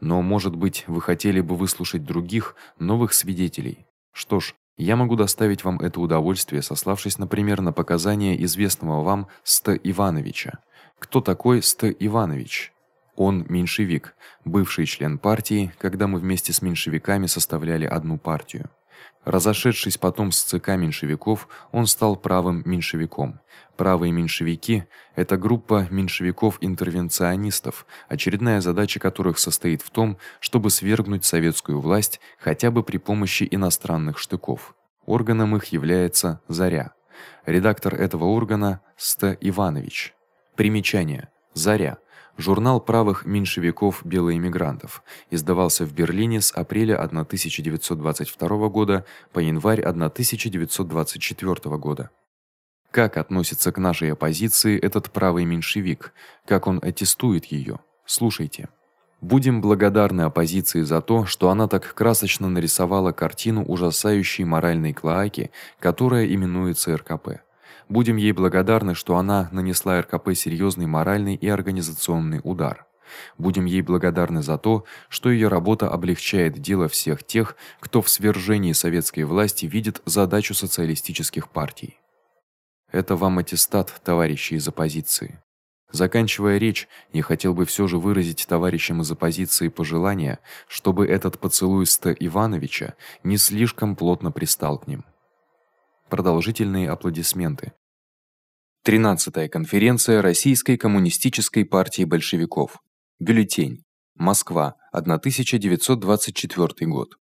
Но, может быть, вы хотели бы выслушать других, новых свидетелей. Что ж, я могу доставить вам это удовольствие, сославшись, например, на показания известного вам Ст. Ивановича. Кто такой Ст. Иванович? Он меньшевик, бывший член партии, когда мы вместе с меньшевиками составляли одну партию. Разошедшись потом с ЦК меньшевиков, он стал правым меньшевиком. Правые меньшевики это группа меньшевиков-интервенционистов, очередная задача которых состоит в том, чтобы свергнуть советскую власть хотя бы при помощи иностранных штыков. Органом их является Заря. Редактор этого органа Ст. Иванович. Примечание: Заря Журнал правых меньшевиков белоэмигрантов издавался в Берлине с апреля 1922 года по январь 1924 года. Как относится к нашей оппозиции этот правый меньшевик? Как он аттестует её? Слушайте. Будем благодарны оппозиции за то, что она так красочно нарисовала картину ужасающей моральной клоаки, которая именуется РКП. Будем ей благодарны, что она нанесла РКП серьёзный моральный и организационный удар. Будем ей благодарны за то, что её работа облегчает дело всех тех, кто в свержении советской власти видит задачу социалистических партий. Это вам аттестат, товарищи из оппозиции. Заканчивая речь, я хотел бы всё же выразить товарищам из оппозиции пожелание, чтобы этот поцелуй Ст. Ивановича не слишком плотно пристал к ним. Продолжительные аплодисменты. 13-я конференция Российской коммунистической партии большевиков. Бюллетень. Москва, 1924 год.